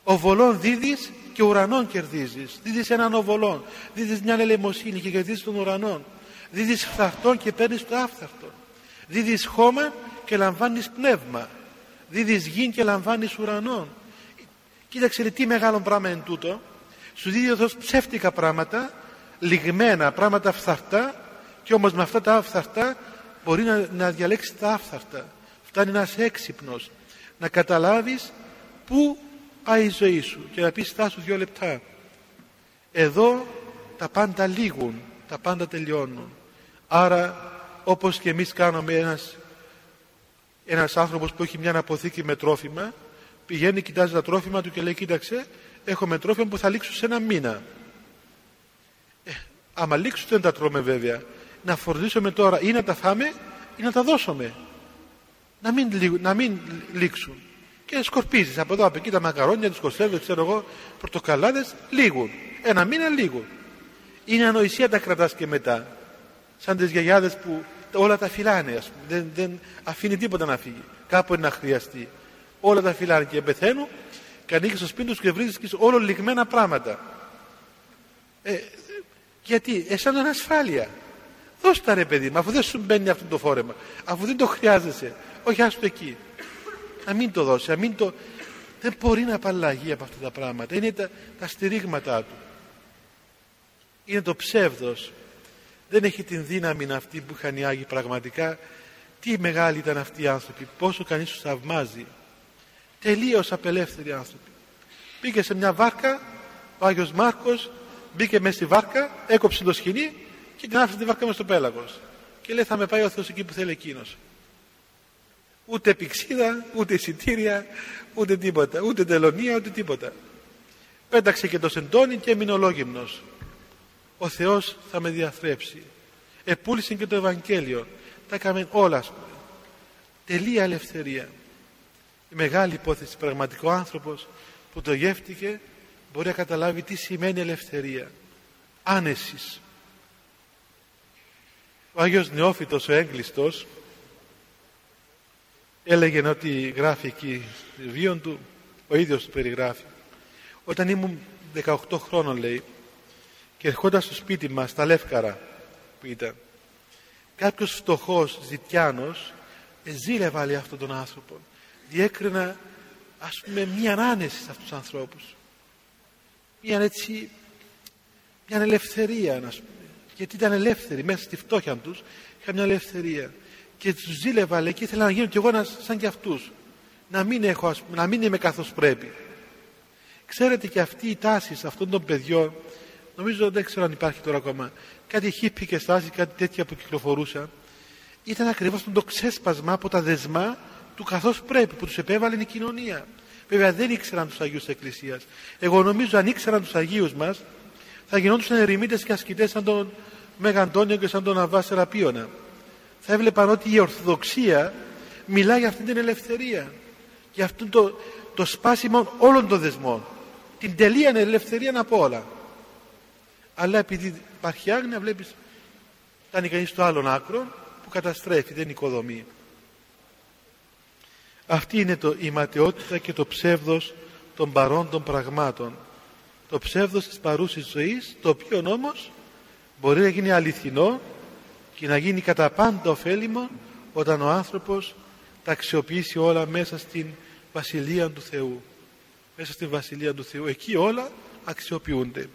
Οβολών δίδεις και ουρανών κερδίζεις. Δίδεις έναν οβολόν, δίδεις μια ελεημοσύνη και κερδίζεις τον ουρανό. Δίδεις φθαρτόν και παίρνεις το άφθαρτο. Δίδεις χώμα και λαμβάνεις πνεύμα. Δίδεις γη και λαμβάνεις ουρανών. Κοίταξε τι μεγάλο πράγμα είναι τούτο. Σου δίδει εδώ ψεύτικα πράγματα, λιγμένα πράγματα φθαρτά και όμως με αυτά τα φθαρτά μπορεί να, να διαλέξεις τα άφθαρτα. Φτάνει να είσαι έξυπνος, να καταλάβεις πού πάει η ζωή σου και να πεις στάσου δύο λεπτά. Εδώ τα πάντα λήγουν, τα πάντα τελειώνουν. Άρα όπως και εμείς κάνουμε ένας, ένας άνθρωπος που έχει μια αποθήκη με τρόφιμα πηγαίνει, κοιτάζει τα τρόφιμα του και λέει κοίταξε έχω τρόφιμα που θα λήξουν σε ένα μήνα. Ε, άμα λήξουν δεν τα τρώμε βέβαια να φορτίσουμε τώρα ή να τα φάμε ή να τα δώσουμε. Να μην, να μην λήξουν. Και σκορπίζεις από εδώ από εκεί τα μακαρόνια, τις κοσέρβες, ξέρω εγώ, πορτοκαλάδες, λίγουν. Ένα μήνα λίγουν. Είναι ανοησία τα κρατάς και μετά. Σαν τις γιαγιάδες που όλα τα φυλάνε, ας πούμε. Δεν, δεν αφήνει τίποτα να φύγει. Κάπου είναι να χρειαστεί. Όλα τα φυλάνε και πεθαίνουν και ανοίγεις στο σπίτι τους και βρίσκεις όλο λιγμένα πράγματα. Ε, γιατί αισθάνονται ασφάλεια. Δώσ' τα ρε παιδί μου, αφού δεν σου μπαίνει αυτό το φόρεμα, αφού δεν το χρειάζεσαι. Όχι, άστο εκεί. Να μην το δώσει, να μην το... Δεν μπορεί να απαλλαγεί από αυτά τα πράγματα. Είναι τα, τα στηρίγματά του. Είναι το ψεύδος. Δεν έχει την δύναμη αυτή που είχαν οι Άγιοι πραγματικά. Τι μεγάλοι ήταν αυτοί οι άνθρωποι, πόσο κανείς τους θαυμάζει. Τελείως απελεύθεροι άνθρωποι. Πήγε σε μια βάρκα, ο Άγιος Μάρκος μπήκε μέσα στη βάρκα, έκοψε το σκηνή και την άφησε τη βάρκα με στο πέλαγος. Και λέει θα με πάει ο Θεός εκεί που θέλει εκείνος. Ούτε πηξίδα, ούτε εισιτήρια, ούτε τίποτα. Ούτε τελωνία, ούτε τίποτα. Πέταξε και το σεντόνι και έμεινε ολόγυμνος. Ο Θεός θα με διαθρέψει. Επούλησε και το Ευαγγέλιο. Τα έκαμε όλα, ας πούμε. Τελεία ελευθερία. Η μεγάλη υπόθεση, πραγματικό άνθρωπος που το γεύτηκε μπορεί να καταλάβει τι σημαίνει ελευθερία. Άνεσης. Ο Άγιος Νεόφυτος ο έγκλειστος έλεγε ότι γράφει εκεί βίον του, ο ίδιος του περιγράφει. Όταν ήμουν 18 χρόνων λέει και ερχόταν στο σπίτι μας στα Λεύκαρα που ήταν κάποιος φτωχός ζητιάνος ζήλευα λέει αυτόν τον άνθρωπο διέκρινα ας πούμε μια άνεση σε αυτούς τους ανθρώπους. Μια έτσι μια ελευθερία να πούμε γιατί ήταν ελεύθεροι μέσα στη φτώχεια τους είχαν μια ελευθερία. Και τους ζήλευα λέει και ήθελα να γίνω κι εγώ σαν κι αυτούς. Να μην, έχω, να μην είμαι καθώς πρέπει. Ξέρετε και αυτή η τάση σε αυτών των παιδιών νομίζω δεν ξέρω αν υπάρχει τώρα ακόμα κάτι χύπη και στάση κάτι τέτοια που κυκλοφορούσαν ήταν ακριβώς το ξέσπασμα από τα δεσμά του καθώς πρέπει που τους επέβαλε η κοινωνία. Βέβαια δεν ήξεραν τους Αγίους της Εκκλησίας. Εγώ νομίζω αν ήξεραν τους Αγίους μας θα γινόντουσαν ερημίτες και ασκητές σαν τον Μέγα Αντώνιο και σαν τον Αβά Σεραπίωνα. θα έβλεπαν ότι η Ορθοδοξία μιλάει για αυτή την ελευθερία για αυτό το, το σπάσιμο όλων των δεσμών. Την τελεία ελευθερία από όλα. Αλλά επειδή υπάρχει άγνοια βλέπεις κάνει κανείς στο άλλον άκρο που καταστρέφει δεν οικοδομεί αυτή είναι το, η ματαιότητα και το ψεύδος των παρόντων πραγμάτων. Το ψεύδος της παρούσης ζωής το οποίο όμως μπορεί να γίνει αληθινό και να γίνει κατά πάντα ωφέλιμο όταν ο άνθρωπος τα αξιοποιήσει όλα μέσα στην Βασιλεία του Θεού. Μέσα στην Βασιλεία του Θεού. Εκεί όλα αξιοποιούνται.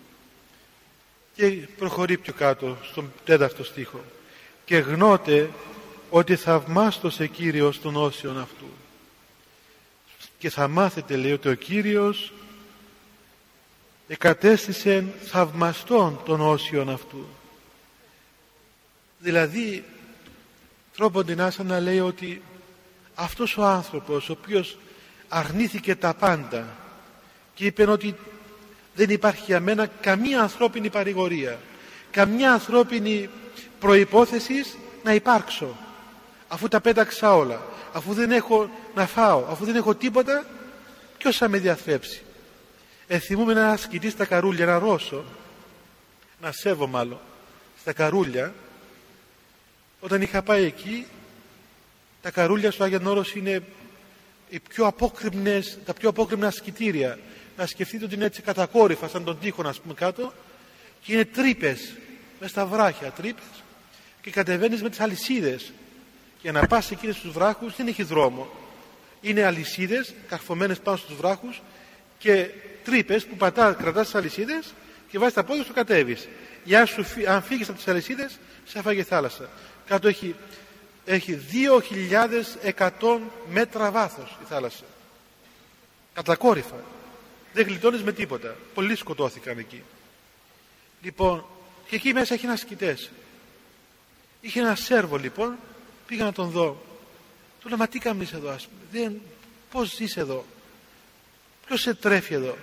Και προχωρεί πιο κάτω στον τέταρτο στίχο. Και γνώτε ότι θαυμάστος Κύριος των όσιων αυτού και θα μάθετε λέει ότι ο Κύριος εκατέστησε θαυμαστών των όσιων αυτού. Δηλαδή τρόπο την να λέει ότι αυτός ο άνθρωπος ο οποίος αρνήθηκε τα πάντα και είπε ότι δεν υπάρχει για μένα καμία ανθρώπινη παρηγορία καμιά ανθρώπινη προϋπόθεσης να υπάρξω αφού τα πέταξα όλα αφού δεν έχω να φάω αφού δεν έχω τίποτα ποιος θα με διαθρέψει; Εθιμούμε ένα ασκητή στα καρούλια ένα Ρώσο να σέβω μάλλον στα καρούλια όταν είχα πάει εκεί τα καρούλια στο Άγιον Όρος είναι οι πιο απόκρυμνες, τα πιο απόκρυμνα ασκητήρια να σκεφτείτε ότι είναι έτσι κατακόρυφα σαν τον τοίχο να πούμε κάτω και είναι τρύπες μες στα βράχια τρύπες και κατεβαίνεις με τις αλυσίδες. Για να πας εκεί στους βράχους δεν έχεις δρόμο είναι αλυσίδες καρφωμένες πάνω στους βράχους και τρύπες που πατά, κρατάς τις αλυσίδες και βάζεις τα πόδια σου κατέβεις. Για σου, αν φύγεις από τις αλυσίδες, σε έφαγε θάλασσα. Κάτω έχει, έχει 2.100 μέτρα βάθος η θάλασσα. Κατακόρυφα. Δεν γλιτώνεις με τίποτα. Πολλοί σκοτώθηκαν εκεί. Λοιπόν, και εκεί μέσα έχει ένα σκητές. Είχε ένα σέρβο λοιπόν, πήγα να τον δω. Του λέω, μα τι κάνεις εδώ ας πούμε; Δεν, πώς ζεις εδώ; Ποιος σε τρέφει εδώ;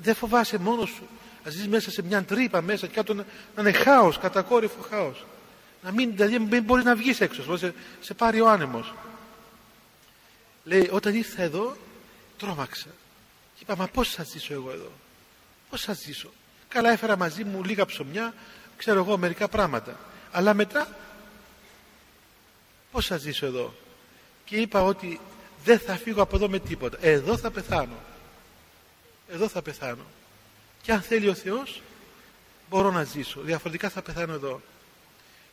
Δεν φοβάσαι μόνος σου; Να ζεις μέσα σε μια τρύπα μέσα και κάτω να, να είναι χάος, κατακόρυφο χάος. Να μην, δηλαδή μην μπορείς να βγεις έξω, σε, σε πάρει ο άνεμος. Λέει, όταν ήρθα εδώ, τρόμαξα. Και είπα, μα πώς θα ζήσω εγώ εδώ; Πώς θα ζήσω; Καλά έφερα μαζί μου λίγα ψωμιά, ξέρω εγώ μερικά πράγματα. Αλλά μετά, πώς θα ζήσω εδώ; Και είπα ότι δεν θα φύγω από εδώ με τίποτα. Εδώ θα πεθάνω. Εδώ θα πεθάνω. Και αν θέλει ο Θεός, μπορώ να ζήσω. Διαφορετικά θα πεθάνω εδώ.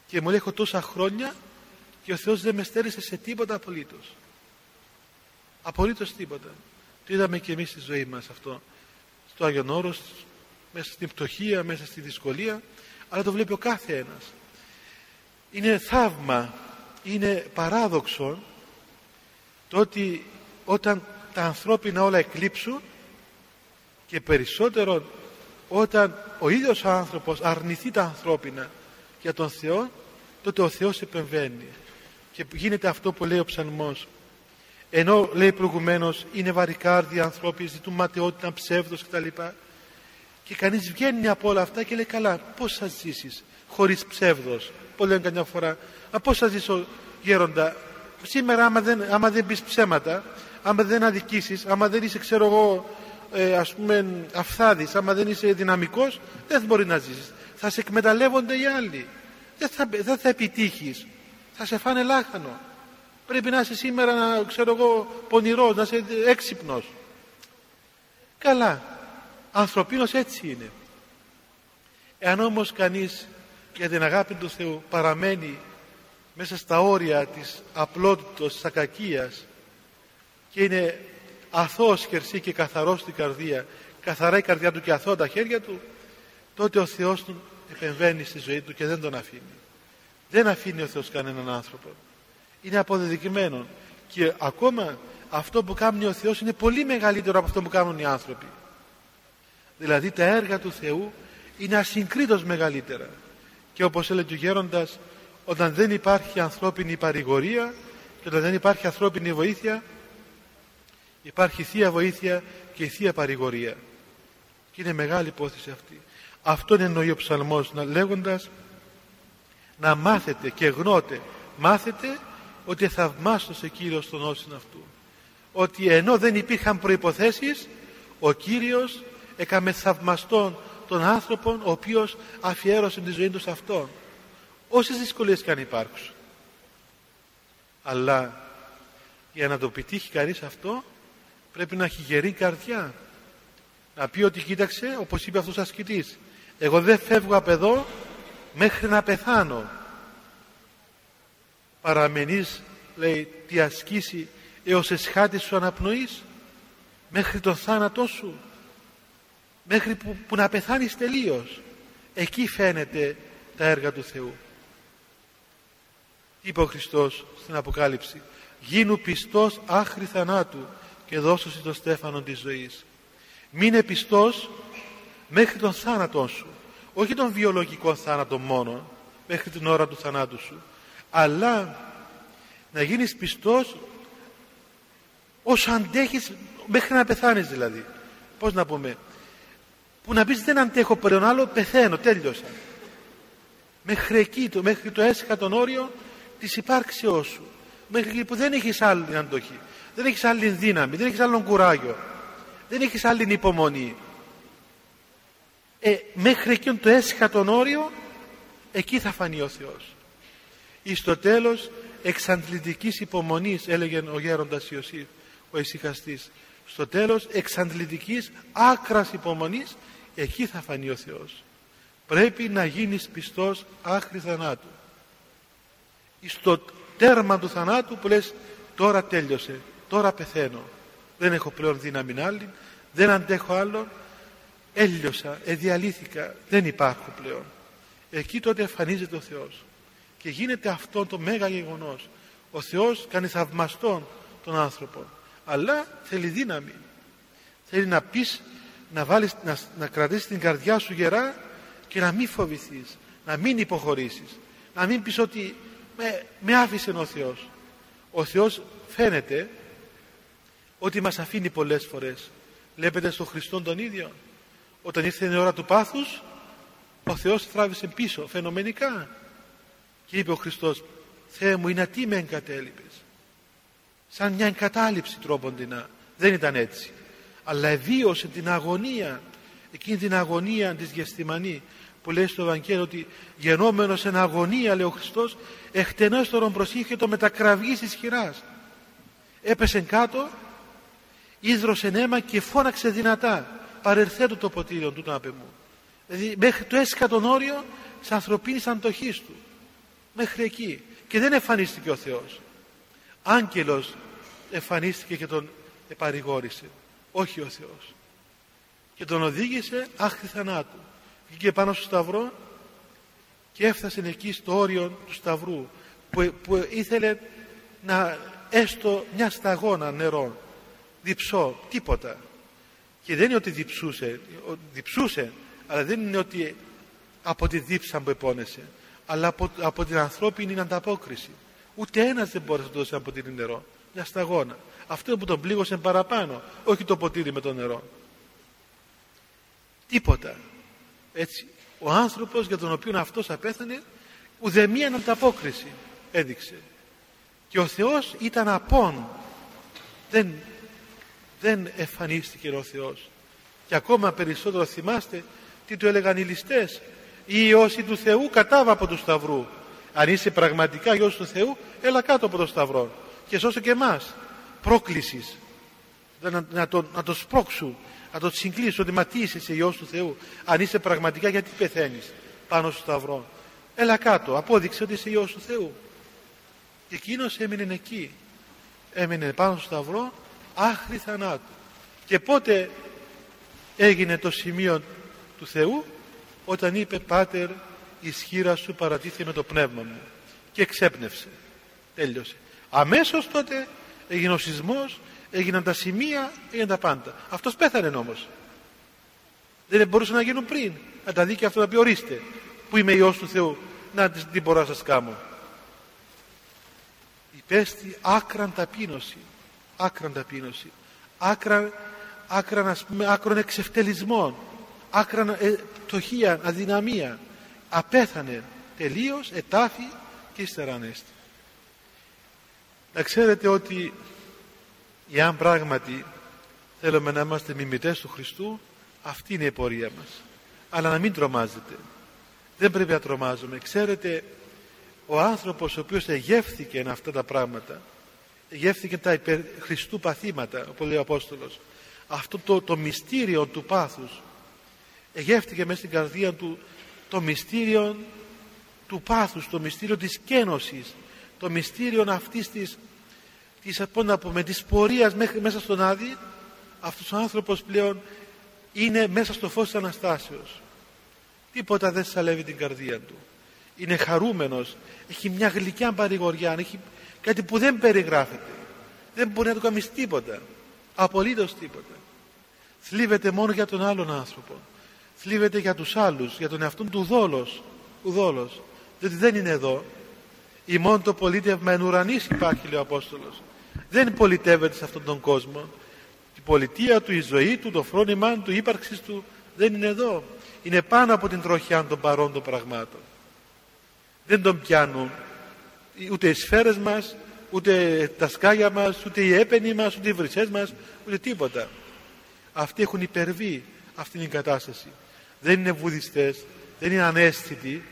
Και μου λέει, έχω τόσα χρόνια και ο Θεός δεν με στέρισε σε τίποτα απολύτως. Απολύτως τίποτα. Το είδαμε και εμείς στη ζωή μας αυτό. Στο Άγιον Όρος, μέσα στην πτωχία, μέσα στη δυσκολία, αλλά το βλέπει ο κάθε ένας. Είναι θαύμα, είναι παράδοξο το ότι όταν τα ανθρώπινα όλα εκλείψουν και περισσότερο όταν ο ίδιος ο άνθρωπος αρνηθεί τα ανθρώπινα για τον Θεό τότε ο Θεός επεμβαίνει και γίνεται αυτό που λέει ο ψαλμός ενώ λέει προηγουμένως είναι βαρικάρδια ανθρώποι, ζητούν ματαιότητα, ψεύδος κτλ. Και κανείς βγαίνει από όλα αυτά και λέει καλά, πώς θα ζήσεις χωρίς ψεύδος; Πολύ λένε καμιά φορά, Α, πώ θα ζήσω γέροντα. Σήμερα, άμα δεν, άμα δεν πεις ψέματα, άμα δεν αδικήσεις, άμα δεν είσαι, ξέρω εγώ, ε, ας πούμε, αφθάδη, άμα δεν είσαι δυναμικός, δεν μπορεί να ζήσεις. Θα σε εκμεταλλεύονται οι άλλοι. Δεν θα, δεν θα επιτύχεις. Θα σε φάνε λάχανο. Πρέπει να είσαι σήμερα, να, ξέρω εγώ, πονηρός, να είσαι έξυπνος. Καλά. Ανθρωπίνος έτσι είναι. Εάν όμως κανείς για την αγάπη του Θεού παραμένει μέσα στα όρια της απλότητος, της ακακίας και είναι αθώος χερσί και καθαρός στην καρδία, καθαρά η καρδιά του και αθώα τα χέρια του, τότε ο Θεός του επεμβαίνει στη ζωή του και δεν τον αφήνει. Δεν αφήνει ο Θεός κανέναν άνθρωπο. Είναι αποδεδειγμένο. Και ακόμα αυτό που κάνει ο Θεός είναι πολύ μεγαλύτερο από αυτό που κάνουν οι άνθρωποι. Δηλαδή τα έργα του Θεού είναι ασυγκρίτως μεγαλύτερα και όπως έλεγε ο Γέροντας όταν δεν υπάρχει ανθρώπινη παρηγορία και όταν δεν υπάρχει ανθρώπινη βοήθεια υπάρχει θεία βοήθεια και θεία παρηγορία. Και είναι μεγάλη υπόθεση αυτή. Αυτό εννοεί ο ψαλμός λέγοντας να μάθετε και γνώτε μάθετε ότι θαυμάστος Κύριος των όσων αυτού. Ότι ενώ δεν υπήρχαν προϋποθέσεις ο Κύριος έκαμε θαυμαστόν των άνθρωπων ο οποίος αφιέρωσε τη ζωή του σε Αυτόν. Όσες δυσκολίες και αν υπάρξουν. Αλλά για να το πετύχει κανείς αυτό πρέπει να έχει γερή καρδιά. Να πει ότι κοίταξε όπως είπε αυτός ο ασκητής εγώ δεν φεύγω από εδώ μέχρι να πεθάνω παραμενείς λέει τι ασκήσει έως εσχάτη σου αναπνοής μέχρι το θάνατό σου μέχρι που, που να πεθάνεις τελείως. Εκεί φαίνεται τα έργα του Θεού. Είπε ο Χριστός στην Αποκάλυψη γίνου πιστός άχρη θανάτου και δώσω το στέφανο της ζωής. Μείνε πιστός μέχρι τον θάνατό σου όχι τον βιολογικό θάνατο μόνο μέχρι την ώρα του θανάτου σου αλλά να γίνεις πιστός όσο αντέχεις μέχρι να πεθάνεις δηλαδή πως να πούμε που να πεις δεν αντέχω πλέον άλλο πεθαίνω τέλειωσα μέχρι εκεί το, μέχρι το έσχατον όριο της υπάρξεώς σου. Μέχρι εκεί που δεν έχεις άλλη αντοχή. Δεν έχεις άλλη δύναμη δεν έχεις άλλον κουράγιο. Δεν έχεις άλλη υπομονή. Ε, μέχρι εκείνο το έσχατον όριο εκεί θα φανεί ο Θεός. Εις το τέλος εξαντλητικής υπομονής έλεγε ο γέροντας Ιωσήφ ο ησυχαστής. Στο τέλος εξαντλητικής άκρας υπομονής εκεί θα φανεί ο Θεός. Πρέπει να γίνεις πιστός άχρη θανάτου. Στο τέρμα του θανάτου που λες τώρα τέλειωσε τώρα πεθαίνω. Δεν έχω πλέον δύναμη άλλη δεν αντέχω άλλο έλειωσα, εδιαλύθηκα δεν υπάρχω πλέον εκεί τότε εμφανίζεται ο Θεός. Και γίνεται αυτό το μέγα γεγονός. Ο Θεός κάνει θαυμαστόν τον άνθρωπο. Αλλά θέλει δύναμη. Θέλει να πεις να, βάλεις, να, να κρατήσεις την καρδιά σου γερά και να μην φοβηθείς να μην υποχωρήσεις να μην πεις ότι με, με άφησε ο Θεός ο Θεός φαίνεται ότι μας αφήνει πολλές φορές. Βλέπετε στον Χριστόν τον ίδιο. Όταν ήρθε η ώρα του πάθους ο Θεός τράβησε πίσω φαινομενικά. Και είπε ο Χριστός Θεέ μου είναι τι με εγκατέλειπες. Σαν μια εγκατάλειψη τρόποντινα δεν ήταν έτσι αλλά ευίωσε την αγωνία εκείνη την αγωνία της Γεστημανή που λέει στο Ευαγγέλιο ότι γενόμενος εν αγωνία λέει ο Χριστός εκτενέστερον προσήχε το μετακραυγής της χειράς. Έπεσε κάτω ίδρωσε αίμα και φώναξε δυνατά παρερθέτω το ποτήριο του να μου δηλαδή μέχρι το έσκατον όριο της ανθρωπίνης αντοχής του. Μέχρι εκεί. Και δεν εμφανίστηκε ο Θεός. Άγγελος εμφανίστηκε και τον επαρηγόρησε όχι ο Θεός. Και τον οδήγησε άχθη θανάτου. Βγήκε πάνω στο σταυρό και έφτασε εκεί στο όριο του σταυρού που, που ήθελε να έστω μια σταγόνα νερό διψώ, τίποτα. Και δεν είναι ότι διψούσε διψούσε αλλά δεν είναι ότι από τη δίψα που επώνεσε αλλά από, από την ανθρώπινη ανταπόκριση. Ούτε ένας δεν μπόρεσε να δώσει από την νερό. Μια σταγόνα αυτό που τον πλήγωσε παραπάνω όχι το ποτήρι με το νερό. Τίποτα. Έτσι ο άνθρωπος για τον οποίο αυτός απέθανε ουδεμία ανταπόκριση έδειξε. Και ο Θεός ήταν απόν. Δεν, δεν εμφανίστηκε ο Θεός. Και ακόμα περισσότερο θυμάστε τι του έλεγαν οι ληστές. Ή όσοι του Θεού κατάβα από τους Σταυρού. Αν είσαι πραγματικά γιος του Θεού έλα κάτω από το Σταυρό και σώσε και εμάς πρόκλησης. Να, να, το, να το σπρώξουν να το συγκλείσει ότι μα τι είσαι, είσαι Υιός του Θεού αν είσαι πραγματικά γιατί πεθαίνεις πάνω στο Σταυρό. Έλα κάτω απόδειξε ότι είσαι Υιός του Θεού. Και εκείνος έμεινε εκεί έμεινε πάνω στο Σταυρό άχρη θανάτου. Και πότε έγινε το σημείο του Θεού; Όταν είπε Πάτερ η σχήρα σου παρατήθηκε με το πνεύμα μου και ξέπνευσε. Τέλειωσε. Αμέσως τότε έγινε ο σεισμός έγιναν τα σημεία έγιναν τα πάντα. Αυτός πέθανε όμως. Δεν μπορούσε να γίνουν πριν. Να τα δει και αυτό να πει ορίστε που είμαι Υιός του Θεού να την μπορώ να σας κάνω. Υπέστη άκραν ταπείνωση άκραν ταπείνωση. Άκραν, άκραν ας πούμε άκρον εξευτελισμών άκραν ε, αδυναμία. Απέθανε τελείως ετάφη και ύστερα ανέστη. να ξέρετε ότι εάν πράγματι θέλουμε να είμαστε μιμητές του Χριστού αυτή είναι η πορεία μας. Αλλά να μην τρομάζετε. Δεν πρέπει να τρομάζουμε. Ξέρετε ο άνθρωπος ο οποίος εγεύθηκε αυτά τα πράγματα εγεύθηκε τα υπερ Χριστού παθήματα όπως λέει ο Απόστολος αυτό το, το μυστήριο του πάθους εγεύτηκε μέσα στην καρδία του το μυστήριο του πάθους, το μυστήριο της κένωσης, το μυστήριο αυτής της, της, να πούμε, της πορείας μέχρι, μέσα στον Άδη, αυτός ο άνθρωπος πλέον είναι μέσα στο φως της Αναστάσεως. Τίποτα δεν σαλεύει την καρδία του. Είναι χαρούμενος, έχει μια γλυκιά παρηγοριά, έχει κάτι που δεν περιγράφεται. Δεν μπορεί να του κάνεις τίποτα. Απολύτως τίποτα. Θλίβεται μόνο για τον άλλον άνθρωπο. Θλίβεται για τους άλλους, για τον εαυτόν του δόλος. Ουδόλος διότι δεν είναι εδώ η μόνο το πολίτευμα εν ουρανής υπάρχει λέει ο Απόστολος. Δεν πολιτεύεται σε αυτόν τον κόσμο. Η πολιτεία του, η ζωή του, το φρόνημά του, η ύπαρξη του δεν είναι εδώ. Είναι πάνω από την τροχιά των παρών των πραγμάτων. Δεν τον πιάνουν ούτε οι σφαίρες μας ούτε τα σκάγια μας ούτε οι έπαινοι μας ούτε οι βρυσές μας ούτε τίποτα. Αυτοί έχουν υπερβεί αυτήν την κατάσταση. Δεν είναι βουδιστές δεν είναι ανέστητοι.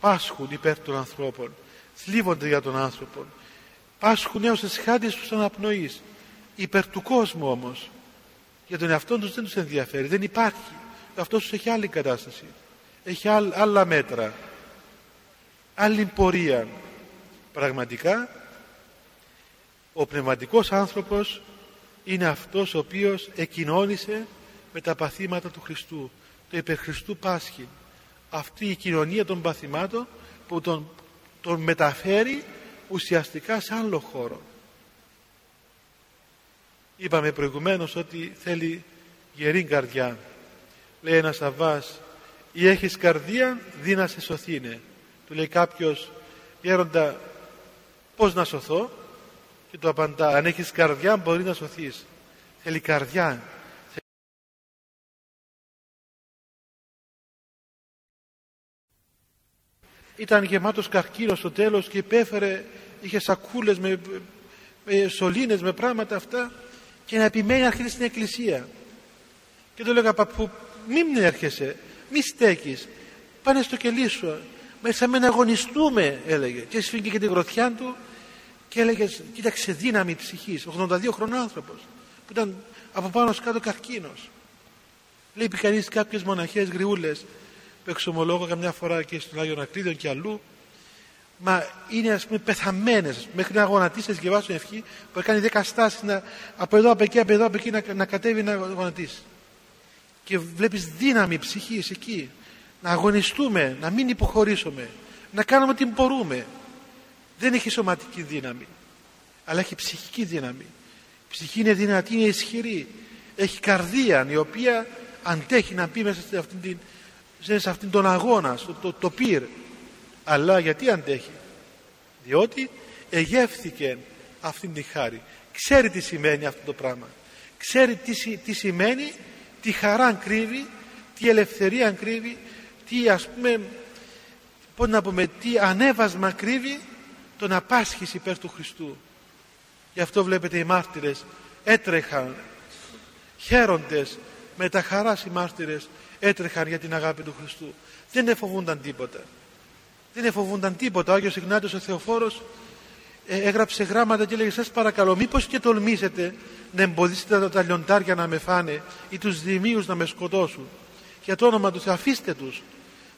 Πάσχουν υπέρ των ανθρώπων, θλίβονται για τον άνθρωπο, πάσχουν έως εσχάτης τους αναπνοής, υπέρ του κόσμου όμως. Για τον εαυτό τους δεν τους ενδιαφέρει, δεν υπάρχει. Αυτός τους έχει άλλη κατάσταση, έχει άλλα μέτρα, άλλη πορεία. Πραγματικά, ο πνευματικός άνθρωπος είναι αυτός ο οποίος εκοινώνησε με τα παθήματα του Χριστού, το υπερ Χριστού Πάσχη αυτή η κοινωνία των παθημάτων που τον, τον μεταφέρει ουσιαστικά σε άλλο χώρο. Είπαμε προηγουμένως ότι θέλει γερή καρδιά. Λέει ένας Αβάς, ή έχεις καρδία, δει να σε σωθήνε. Του λέει κάποιος, γέροντα, πώς να σωθώ; Και του απαντά, αν έχεις καρδιά μπορεί να σωθείς. Θέλει καρδιά, ήταν γεμάτος καρκίνος στο τέλος και υπέφερε, είχε σακούλες με, με σωλήνες, με πράγματα αυτά και να επιμένει να έρχεται στην εκκλησία. Και του έλεγα παππού, μην έρχεσαι, μη στέκεις, πάνε στο κελί σου, μέσα με να αγωνιστούμε, έλεγε. Και σφίγγει και την γροθιά του και έλεγε, κοίταξε δύναμη ψυχής, 82 χρονών άνθρωπος, που ήταν από πάνω κάτω καρκίνος. Λέει κανείς κάποιες μοναχές γριούλες, που εξομολόγω καμιά φορά και στον Άγιο Ακρίδιο και αλλού. Μα είναι ας πούμε πεθαμένες. Μέχρι να γονατίσει να διαβάσουν ευχή που κάνει δέκα στάσεις να, από εδώ από εκεί από εδώ από εκεί να, να κατέβει να γονατίσει. Και βλέπεις δύναμη ψυχής εκεί. Να αγωνιστούμε, να μην υποχωρήσουμε να κάνουμε ό,τι μπορούμε. Δεν έχει σωματική δύναμη αλλά έχει ψυχική δύναμη. Η ψυχή είναι δυνατή, είναι ισχυρή. Έχει καρδία η οποία αντέχει να πει μέσα σε αυτήν την σε αυτήν τον αγώνα, στο, το, το πυρ. Αλλά γιατί αντέχει; Διότι εγεύθηκε αυτήν τη χάρη. Ξέρει τι σημαίνει αυτό το πράγμα. Ξέρει τι, τι σημαίνει, τι χαρά κρύβει, τι ελευθερία κρύβει, τι ας πούμε, πώς να πούμε, τι ανέβασμα κρύβει το να πάσχεις υπέρ του Χριστού. Γι' αυτό βλέπετε οι μάρτυρες έτρεχαν, χαίροντες με τα χαράς οι μάρτυρες έτρεχαν για την αγάπη του Χριστού. Δεν εφοβούνταν τίποτα. Δεν εφοβούνταν τίποτα. Ο Άγιος Ιγνάτιος ο Θεοφόρος ε, έγραψε γράμματα και έλεγε σας παρακαλώ μήπως και τολμήσετε να εμποδίσετε τα, τα λιοντάρια να με φάνε ή τους δημίους να με σκοτώσουν. Για το όνομα τους αφήστε τους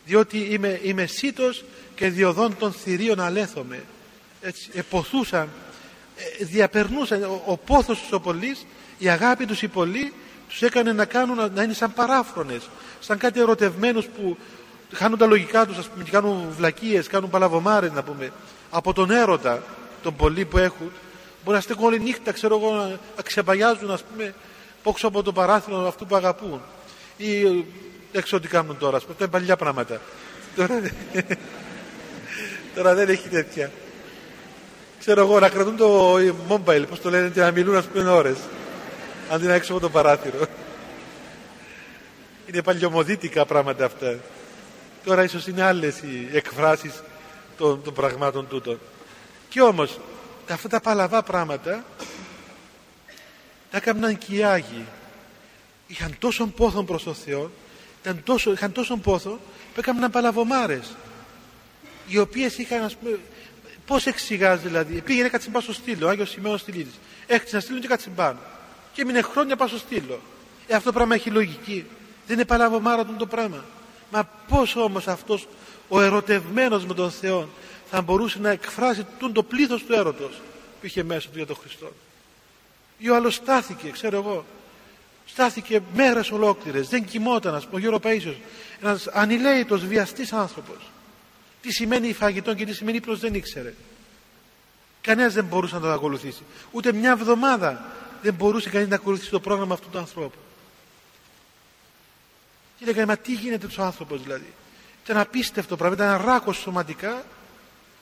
διότι είμαι, είμαι σύτος και διοδόν των θηρίων αλέθομαι. Έτσι, εποθούσαν, ε, διαπερνούσαν ο, ο πόθος τους ο πολλής, η αγάπη τους οι πολλοί τους έκανε να κάνουν να είναι σαν παράφρονες σαν κάτι ερωτευμένους που χάνουν τα λογικά τους ας πούμε και κάνουν βλακίες, κάνουν παλαβομάρες να πούμε. Από τον έρωτα τον πολύ που έχουν μπορεί να στέκουν όλη νύχτα ξέρω εγώ να ξεπαγιάζουν ας πούμε πόξω από το παράθυρο αυτού που αγαπούν. Ή δεν ξέρω τι κάνουν τώρα, αυτά είναι παλιά πράγματα. Τώρα, τώρα δεν έχει τέτοια. Ξέρω εγώ να κρατούν το mobile πως το λένε και να μιλούν ας πούμε ώρες αντί να έξω από το παράθυρο είναι παλιωμοδίτικα πράγματα αυτά. Τώρα ίσως είναι άλλες οι εκφράσεις των, των πραγμάτων τούτων. Και όμως αυτά τα παλαβά πράγματα τα έκαναν και οι Άγιοι είχαν τόσο πόθο προς τον Θεό ήταν τόσο, είχαν τόσο πόθο που έκαναν παλαβομάρες οι οποίες είχαν ας πούμε πώς εξηγάζει δηλαδή πήγαινε κατσιμπά στο στήλο ο Άγιος Σημαίος Στυλίδης έχτισε να στείλουν και κατσιμπάν και έμεινε χρόνια πάνω στο στήλο. Ε, αυτό το πράγμα έχει λογική. Δεν είναι παλαβομάρα του το πράγμα. Μα πώς όμως αυτός ο ερωτευμένος με τον Θεό θα μπορούσε να εκφράσει τον το πλήθος του έρωτος που είχε μέσα του για τον Χριστό. Ή ο άλλος στάθηκε ξέρω εγώ. Στάθηκε μέρες ολόκληρες δεν κοιμόταν ας πούμε ο Γιώργος Παΐσιος. Ένας ανηλαίητος βιαστής άνθρωπος. Τι σημαίνει φαγητό και τι σημαίνει ύπνος δεν ήξερε. Κανένας δεν μπορούσε να το ακολουθήσει. Ούτε μια εβδομάδα δεν μπορούσε κανείς να ακολουθήσει το πρόγραμμα αυτού του ανθρώπου και λέγανε μα τι γίνεται του άνθρωπος δηλαδή ήταν απίστευτο πράγμα ήταν ράκος σωματικά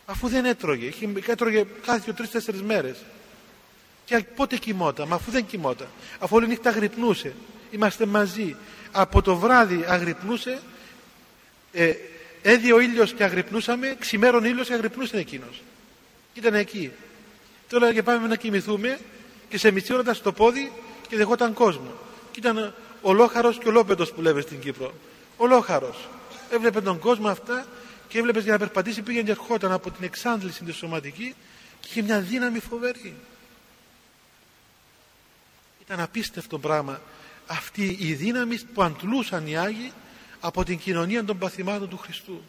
αφού δεν έτρωγε έτρωγε κάθε δύο τρει-τέσσερι μέρες. Και πότε κοιμόταν, μα αφού δεν κοιμόταν. Αφού όλη νύχτα αγρυπνούσε. Είμαστε μαζί. Από το βράδυ αγρυπνούσε, ε, έδιε ο ήλιος και αγρυπνούσαμε, ξημέρων ήλιος και αγρυπνούσε εκείνος. Ήταν εκεί. Τώρα και πάμε να κοιμηθούμε και σε μισή ώρα στο πόδι και δεχόταν κόσμο. Και ήταν ο Λόχαρος και ο Λόπετος που λέμε στην Κύπρο. Ο Λόχαρος. Έβλεπε τον κόσμο αυτά και έβλεπες για να περπατήσει πήγαινε και ερχόταν από την εξάντληση τη σωματική και είχε μια δύναμη φοβερή. Ήταν απίστευτο πράγμα αυτή η δύναμη που αντλούσαν οι Άγιοι από την κοινωνία των παθημάτων του Χριστού.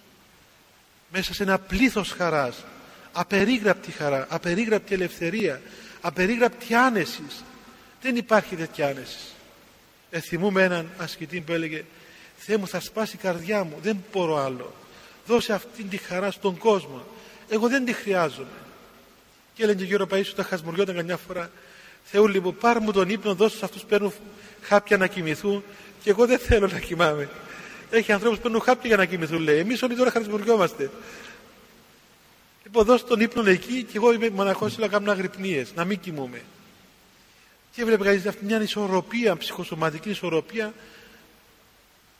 Μέσα σε ένα πλήθος χαράς, απερίγραπτη χαρά, απερίγραπτη ελευθερία, απερίγραπτη άνεση. Δεν υπάρχει τέτοια άνεση. Εθιμούμε έναν ασκητή που έλεγε «Θεέ μου θα σπάσει η καρδιά μου, δεν μπορώ άλλο. Δώσε αυτή τη χαρά στον κόσμο. Εγώ δεν τη χρειάζομαι». Και έλεγε ο Γιώργος Παΐσου τα χασμουριόταν καμιά φορά Θεούλη μου πάρ μου τον ύπνο δώσε σε αυτούς που παίρνουν χάπια να κοιμηθούν και εγώ δεν θέλω να κοιμάμαι έχει ανθρώπους που παίρνουν χάπια για να κοιμηθούν λέει εμείς όλοι τώρα χαρισμουριόμαστε λοιπόν δώσε τον ύπνο εκεί και εγώ είμαι μοναχός να κάνω αγρυπνίες να μην κοιμούμε και έβλεπε κανείς αυτή μια ισορροπία ψυχοσωματική ισορροπία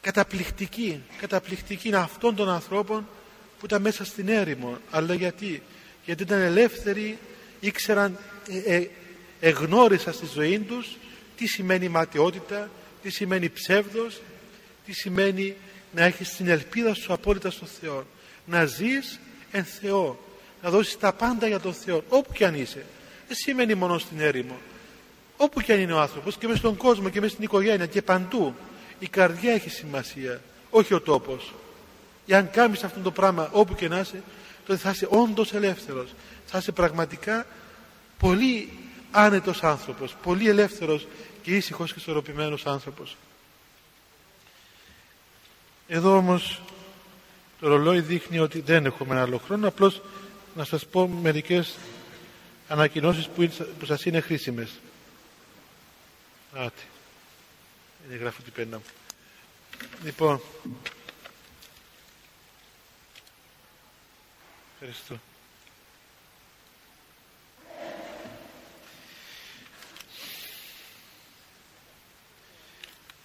καταπληκτική καταπληκτική αυτών των ανθρώπων που ήταν μέσα στην έρημο. Αλλά γιατί; Γιατί ήταν ελεύθεροι ήξεραν ε, ε, εγνώρισαν στη ζωή τους τι σημαίνει ματαιότητα, τι σημαίνει ψεύδος, τι σημαίνει να έχεις την ελπίδα σου απόλυτα στον Θεό. Να ζεις εν Θεό, να δώσεις τα πάντα για τον Θεό, όπου και αν είσαι. Δεν σημαίνει μόνο στην έρημο. Όπου και αν είναι ο άνθρωπος και μέσα στον κόσμο και μέσα στην οικογένεια και παντού. Η καρδιά έχει σημασία, όχι ο τόπος. Εάν κάνεις αυτό το πράγμα όπου και να είσαι, τότε θα είσαι όντως ελεύθερος. Θα είσαι πραγματικά πολύ άνετος άνθρωπος, πολύ ελεύθερος και ήσυχος και ισορροπημένος άνθρωπος. Εδώ όμως το ρολόι δείχνει ότι δεν έχουμε ένα άλλο χρόνο, απλώς να σας πω μερικές ανακοινώσεις που, που σας είναι χρήσιμες. Άτι. Είναι γράφω την πένα μου. Λοιπόν. Ευχαριστώ.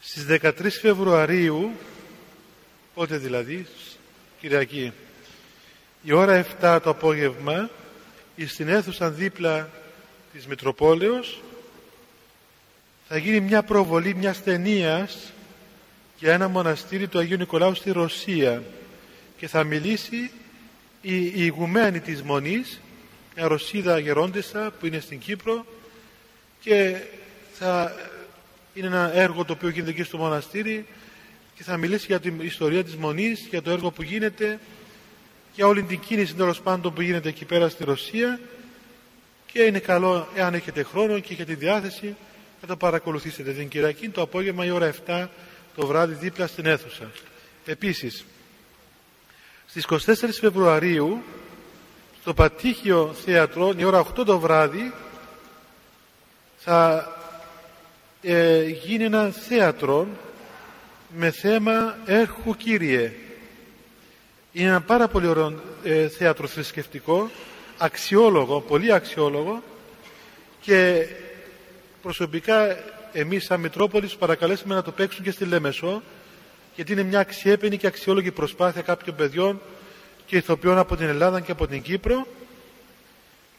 Στις 13 Φεβρουαρίου, πότε δηλαδή, Κυριακή, η ώρα 7 το απόγευμα, στην αίθουσα δίπλα της Μητροπόλεως, θα γίνει μια προβολή μιας ταινίας για ένα μοναστήρι του Αγίου Νικολάου στη Ρωσία και θα μιλήσει η, η ηγουμένη της Μονής, μια Ρωσίδα γερόντισσα που είναι στην Κύπρο και θα είναι ένα έργο το οποίο γίνεται εκεί στο μοναστήρι και θα μιλήσει για την ιστορία της Μονής, για το έργο που γίνεται, για όλη την κίνηση τέλος πάντων που γίνεται εκεί πέρα στη Ρωσία και είναι καλό εάν έχετε χρόνο και έχετε διάθεση να το παρακολουθήσετε την Κυριακή το απόγευμα η ώρα 7 το βράδυ δίπλα στην αίθουσα. Επίσης, στις 24 Φεβρουαρίου στο Πατήχιο Θέατρο η ώρα 8 το βράδυ θα ε, γίνει ένα θέατρο με θέμα «Έρχου Κύριε». Είναι ένα πάρα πολύ ωραίο ε, θέατρο θρησκευτικό, αξιόλογο, πολύ αξιόλογο και προσωπικά εμείς σαν Μητρόπολης παρακαλέσαμε να το παίξουν και στη Λέμεσο γιατί είναι μια αξιέπαινη και αξιόλογη προσπάθεια κάποιων παιδιών και ηθοποιών από την Ελλάδα και από την Κύπρο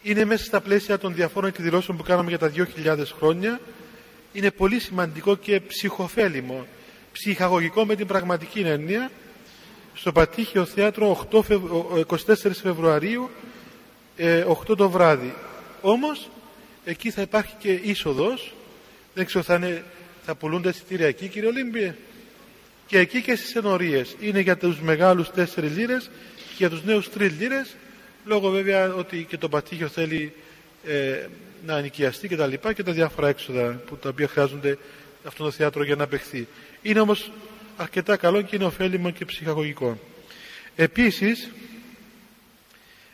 είναι μέσα στα πλαίσια των διαφόρων εκδηλώσεων που κάναμε για τα 2.000 χρόνια. Είναι πολύ σημαντικό και ψυχοφέλιμο, ψυχαγωγικό με την πραγματική έννοια. Στο Πατήχιο Θέατρο 8 24 Φεβρουαρίου, 8 ε, το βράδυ. Όμως, εκεί θα υπάρχει και είσοδος. Δεν ξέρω, θα, είναι, θα πουλούνται εισιτήρια εκεί, κύριε Ολύμπιε; Και εκεί και στις ενορίες. Είναι για τους μεγάλους 4 λίρες και για τους νέους 3 λίρες λόγω βέβαια ότι και το πατήγιο θέλει ε, να ενοικιαστεί και τα λοιπά και τα διάφορα έξοδα που τα οποία χρειάζονται αυτό το θέατρο για να απεχθεί. Είναι όμως αρκετά καλό και είναι ωφέλιμο και ψυχαγωγικό. Επίσης,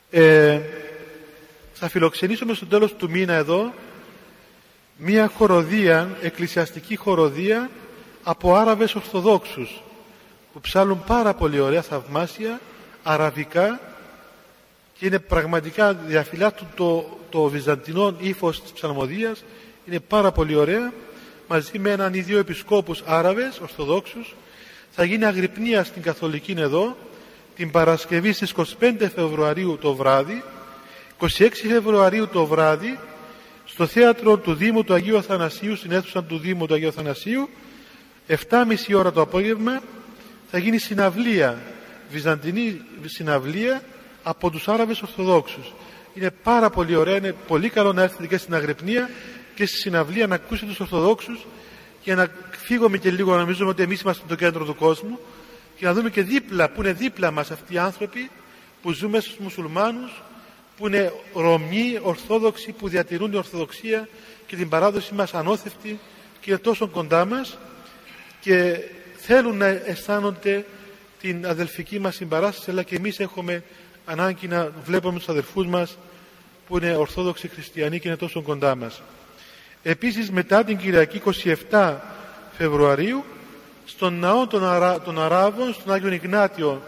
ε, θα φιλοξενήσουμε στο τέλος του μήνα εδώ μία χοροδία, εκκλησιαστική χοροδία από Άραβες Ορθοδόξους που ψάλουν πάρα πολύ ωραία, θαυμάσια, αραβικά και είναι πραγματικά διαφυλάττουν το, το βυζαντινό ύφος της ψαλμοδίας είναι πάρα πολύ ωραία μαζί με έναν ή δύο επισκόπους Άραβες, Ορθοδόξους θα γίνει αγρυπνία στην Καθολική εδώ την Παρασκευή στις 25 Φεβρουαρίου το βράδυ 26 Φεβρουαρίου το βράδυ στο θέατρο του Δήμου του Αγίου Αθανασίου στην αίθουσα του Δήμου του Αγίου Αθανασίου 7.30 ώρα το απόγευμα θα γίνει συναυλία βυζαντινή συναυλία από τους Άραβες Ορθοδόξους. Είναι πάρα πολύ ωραία, είναι πολύ καλό να έρθετε και στην Αγρυπνία και στη συναυλία να ακούσετε τους Ορθοδόξους και να φύγουμε και λίγο να νομίζουμε ότι εμείς είμαστε το κέντρο του κόσμου και να δούμε και δίπλα, που είναι δίπλα μας αυτοί οι άνθρωποι που ζούμε στους μουσουλμάνους, που είναι Ρωμιοί, Ορθόδοξοι, που διατηρούν την Ορθοδοξία και την παράδοση μας ανώθευτη και είναι τόσο κοντά μας και θέλουν να αισθάνονται την αδελφική μας συμπαράσταση αλλά και εμείς έχουμε ανάγκη να βλέπουμε τους αδερφούς μας που είναι Ορθόδοξοι Χριστιανοί και είναι τόσο κοντά μας. Επίσης μετά την Κυριακή 27 Φεβρουαρίου στον ναό των, Αρα... των Αράβων, στον Άγιο Ιγνάτιο,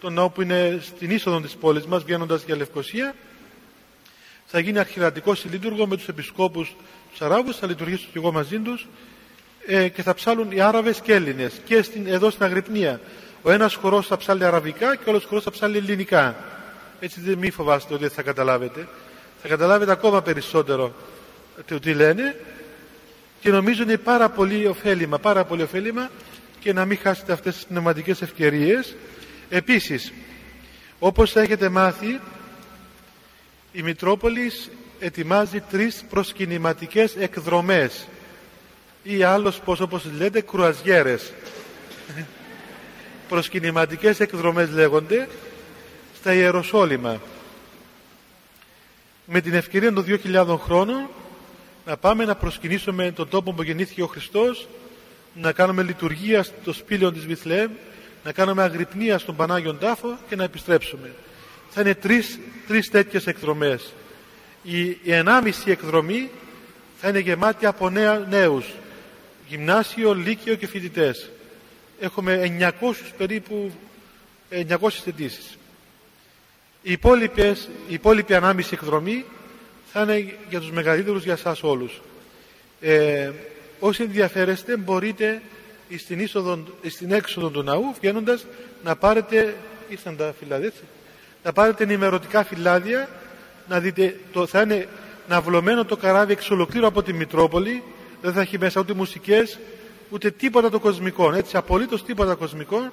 τον ναό που είναι στην είσοδο της πόλης μας βγαίνοντας για Λευκοσία θα γίνει αρχιερατικό συλλήτουργο με τους επισκόπους τους Αράβους, θα λειτουργήσω και εγώ μαζί τους ε, και θα ψάλουν οι Άραβες και Έλληνες και στην, εδώ στην Αγρυπνία. Ο ένας χορός θα ψάλει αραβικά και ο άλλος χορός θα ψάλει ελληνικά. Έτσι δεν μη φοβάστε ότι θα καταλάβετε. Θα καταλάβετε ακόμα περισσότερο τι λένε και νομίζω είναι πάρα πολύ ωφέλιμα, πάρα πολύ ωφέλιμα και να μην χάσετε αυτές τις πνευματικές ευκαιρίες. Επίσης, όπως έχετε μάθει, η Μητρόπολης ετοιμάζει τρεις προσκυνηματικές εκδρομές. Ή άλλος πως όπως λέτε κρουαζιέρες. Προσκυνηματικές εκδρομές λέγονται στα Ιεροσόλυμα. Με την ευκαιρία των 2.000 χρόνων να πάμε να προσκυνήσουμε τον τόπο που γεννήθηκε ο Χριστός να κάνουμε λειτουργία στο σπήλαιο της Βιθλεέμ να κάνουμε αγρυπνία στον Πανάγιον Τάφο και να επιστρέψουμε. Θα είναι τρεις, τρεις τέτοιες εκδρομές. Η, η ενάμιση εκδρομή θα είναι γεμάτη από νέα, νέους. Γυμνάσιο, λύκειο και φοιτητές. Έχουμε 900 περίπου 900 αιτήσεις. Η, η υπόλοιπη ανάμιση εκδρομή θα είναι για τους μεγαλύτερους για σας όλους. Ε, όσοι ενδιαφέρεστε μπορείτε στην, είσοδο, στην έξοδο του ναού βγαίνοντας να πάρετε ήρθαν τα φυλάδια έτσι, να πάρετε ενημερωτικά φυλάδια να δείτε, το, θα είναι ναυλωμένο το καράβι εξ ολοκλήρου από τη Μητρόπολη δεν θα έχει μέσα ούτε μουσικές ούτε τίποτα το κοσμικό. Έτσι, απολύτως τίποτα κοσμικό.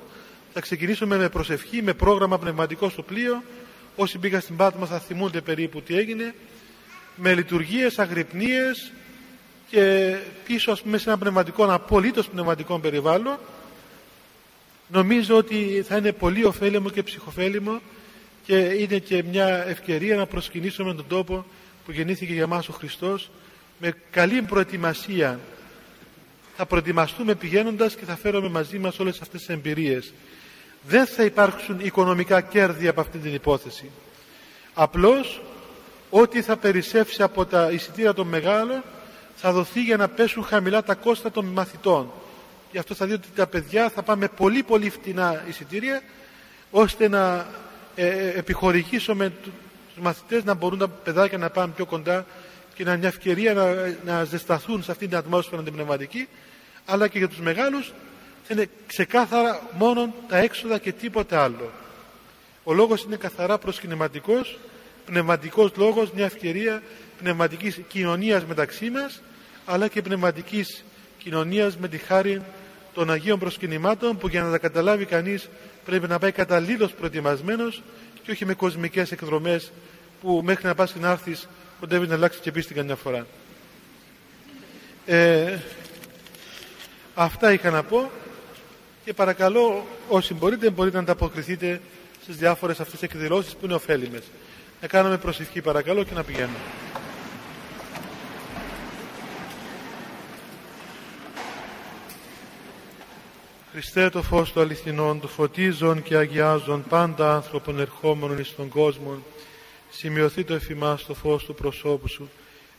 Θα ξεκινήσουμε με προσευχή, με πρόγραμμα πνευματικό στο πλοίο. Όσοι μπήκαν στην Πάτμα θα θυμούνται περίπου τι έγινε. Με λειτουργίες, αγρυπνίες και πίσω ας πούμε σε ένα πνευματικό, απολύτως πνευματικό περιβάλλον νομίζω ότι θα είναι πολύ ωφέλιμο και ψυχοφέλιμο και είναι και μια ευκαιρία να προσκυνήσουμε τον τόπο που γεννήθηκε για μας ο Χριστός με καλή προετοιμασία θα προετοιμαστούμε πηγαίνοντας και θα φέρουμε μαζί μας όλες αυτές τις εμπειρίες. Δεν θα υπάρξουν οικονομικά κέρδη από αυτή την υπόθεση. Απλώς ό,τι θα περισσεύσει από τα εισιτήρια των μεγάλων θα δοθεί για να πέσουν χαμηλά τα κόστα των μαθητών. Γι' αυτό θα δει ότι τα παιδιά θα πάμε πολύ πολύ φτηνά εισιτήρια ώστε να ε, ε επιχορηγήσουμε τους μαθητές να μπορούν τα παιδάκια να πάνε πιο κοντά και να είναι μια ευκαιρία να, να ζεσταθούν σε αυτήν την ατμόσφαιρα την πνευματική αλλά και για τους μεγάλους θα είναι ξεκάθαρα μόνο τα έξοδα και τίποτε άλλο. Ο λόγος είναι καθαρά προσκυνηματικός πνευματικός λόγος, μια ευκαιρία πνευματικής κοινωνίας μεταξύ μας, αλλά και πνευματικής κοινωνίας με τη χάρη των Αγίων προσκυνημάτων που για να τα καταλάβει κανείς πρέπει να πάει καταλήλως προετοιμασμένος και όχι με κοσμικές εκδρομές που μέχρι να πας και να έρθεις κοντεύεις να αλλάξεις και πίστη καμιά φορά. Ε, αυτά είχα να πω και παρακαλώ όσοι μπορείτε μπορείτε να ανταποκριθείτε στις διάφορες αυτές εκδηλώσεις που είναι ωφέλιμες. Να κάνουμε προσευχή παρακαλώ και να πηγαίνουμε. Χριστέ το φως του αληθινών, του φωτίζων και αγιάζων πάντα άνθρωπον ερχόμενων εις τον κόσμο, σημειωθεί το εφημάς το φως του προσώπου σου,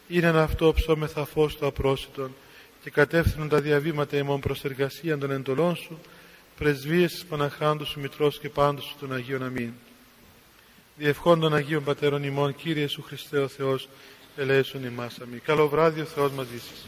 είναι ένα αυτό ψώμεθα φως του απρόσιτον και κατεύθυνον τα διαβήματα ημών προς εργασία των εντολών σου, πρεσβείες της Παναχάντου σου Μητρός και πάντως σου των Αγίων Αμήν. Διευχών των Αγίων Πατέρων ημών, Κύριε Σου Χριστέ ο Θεός, ελέησον ημάς Αμήν. Καλό βράδυ ο Θεός μαζί σας.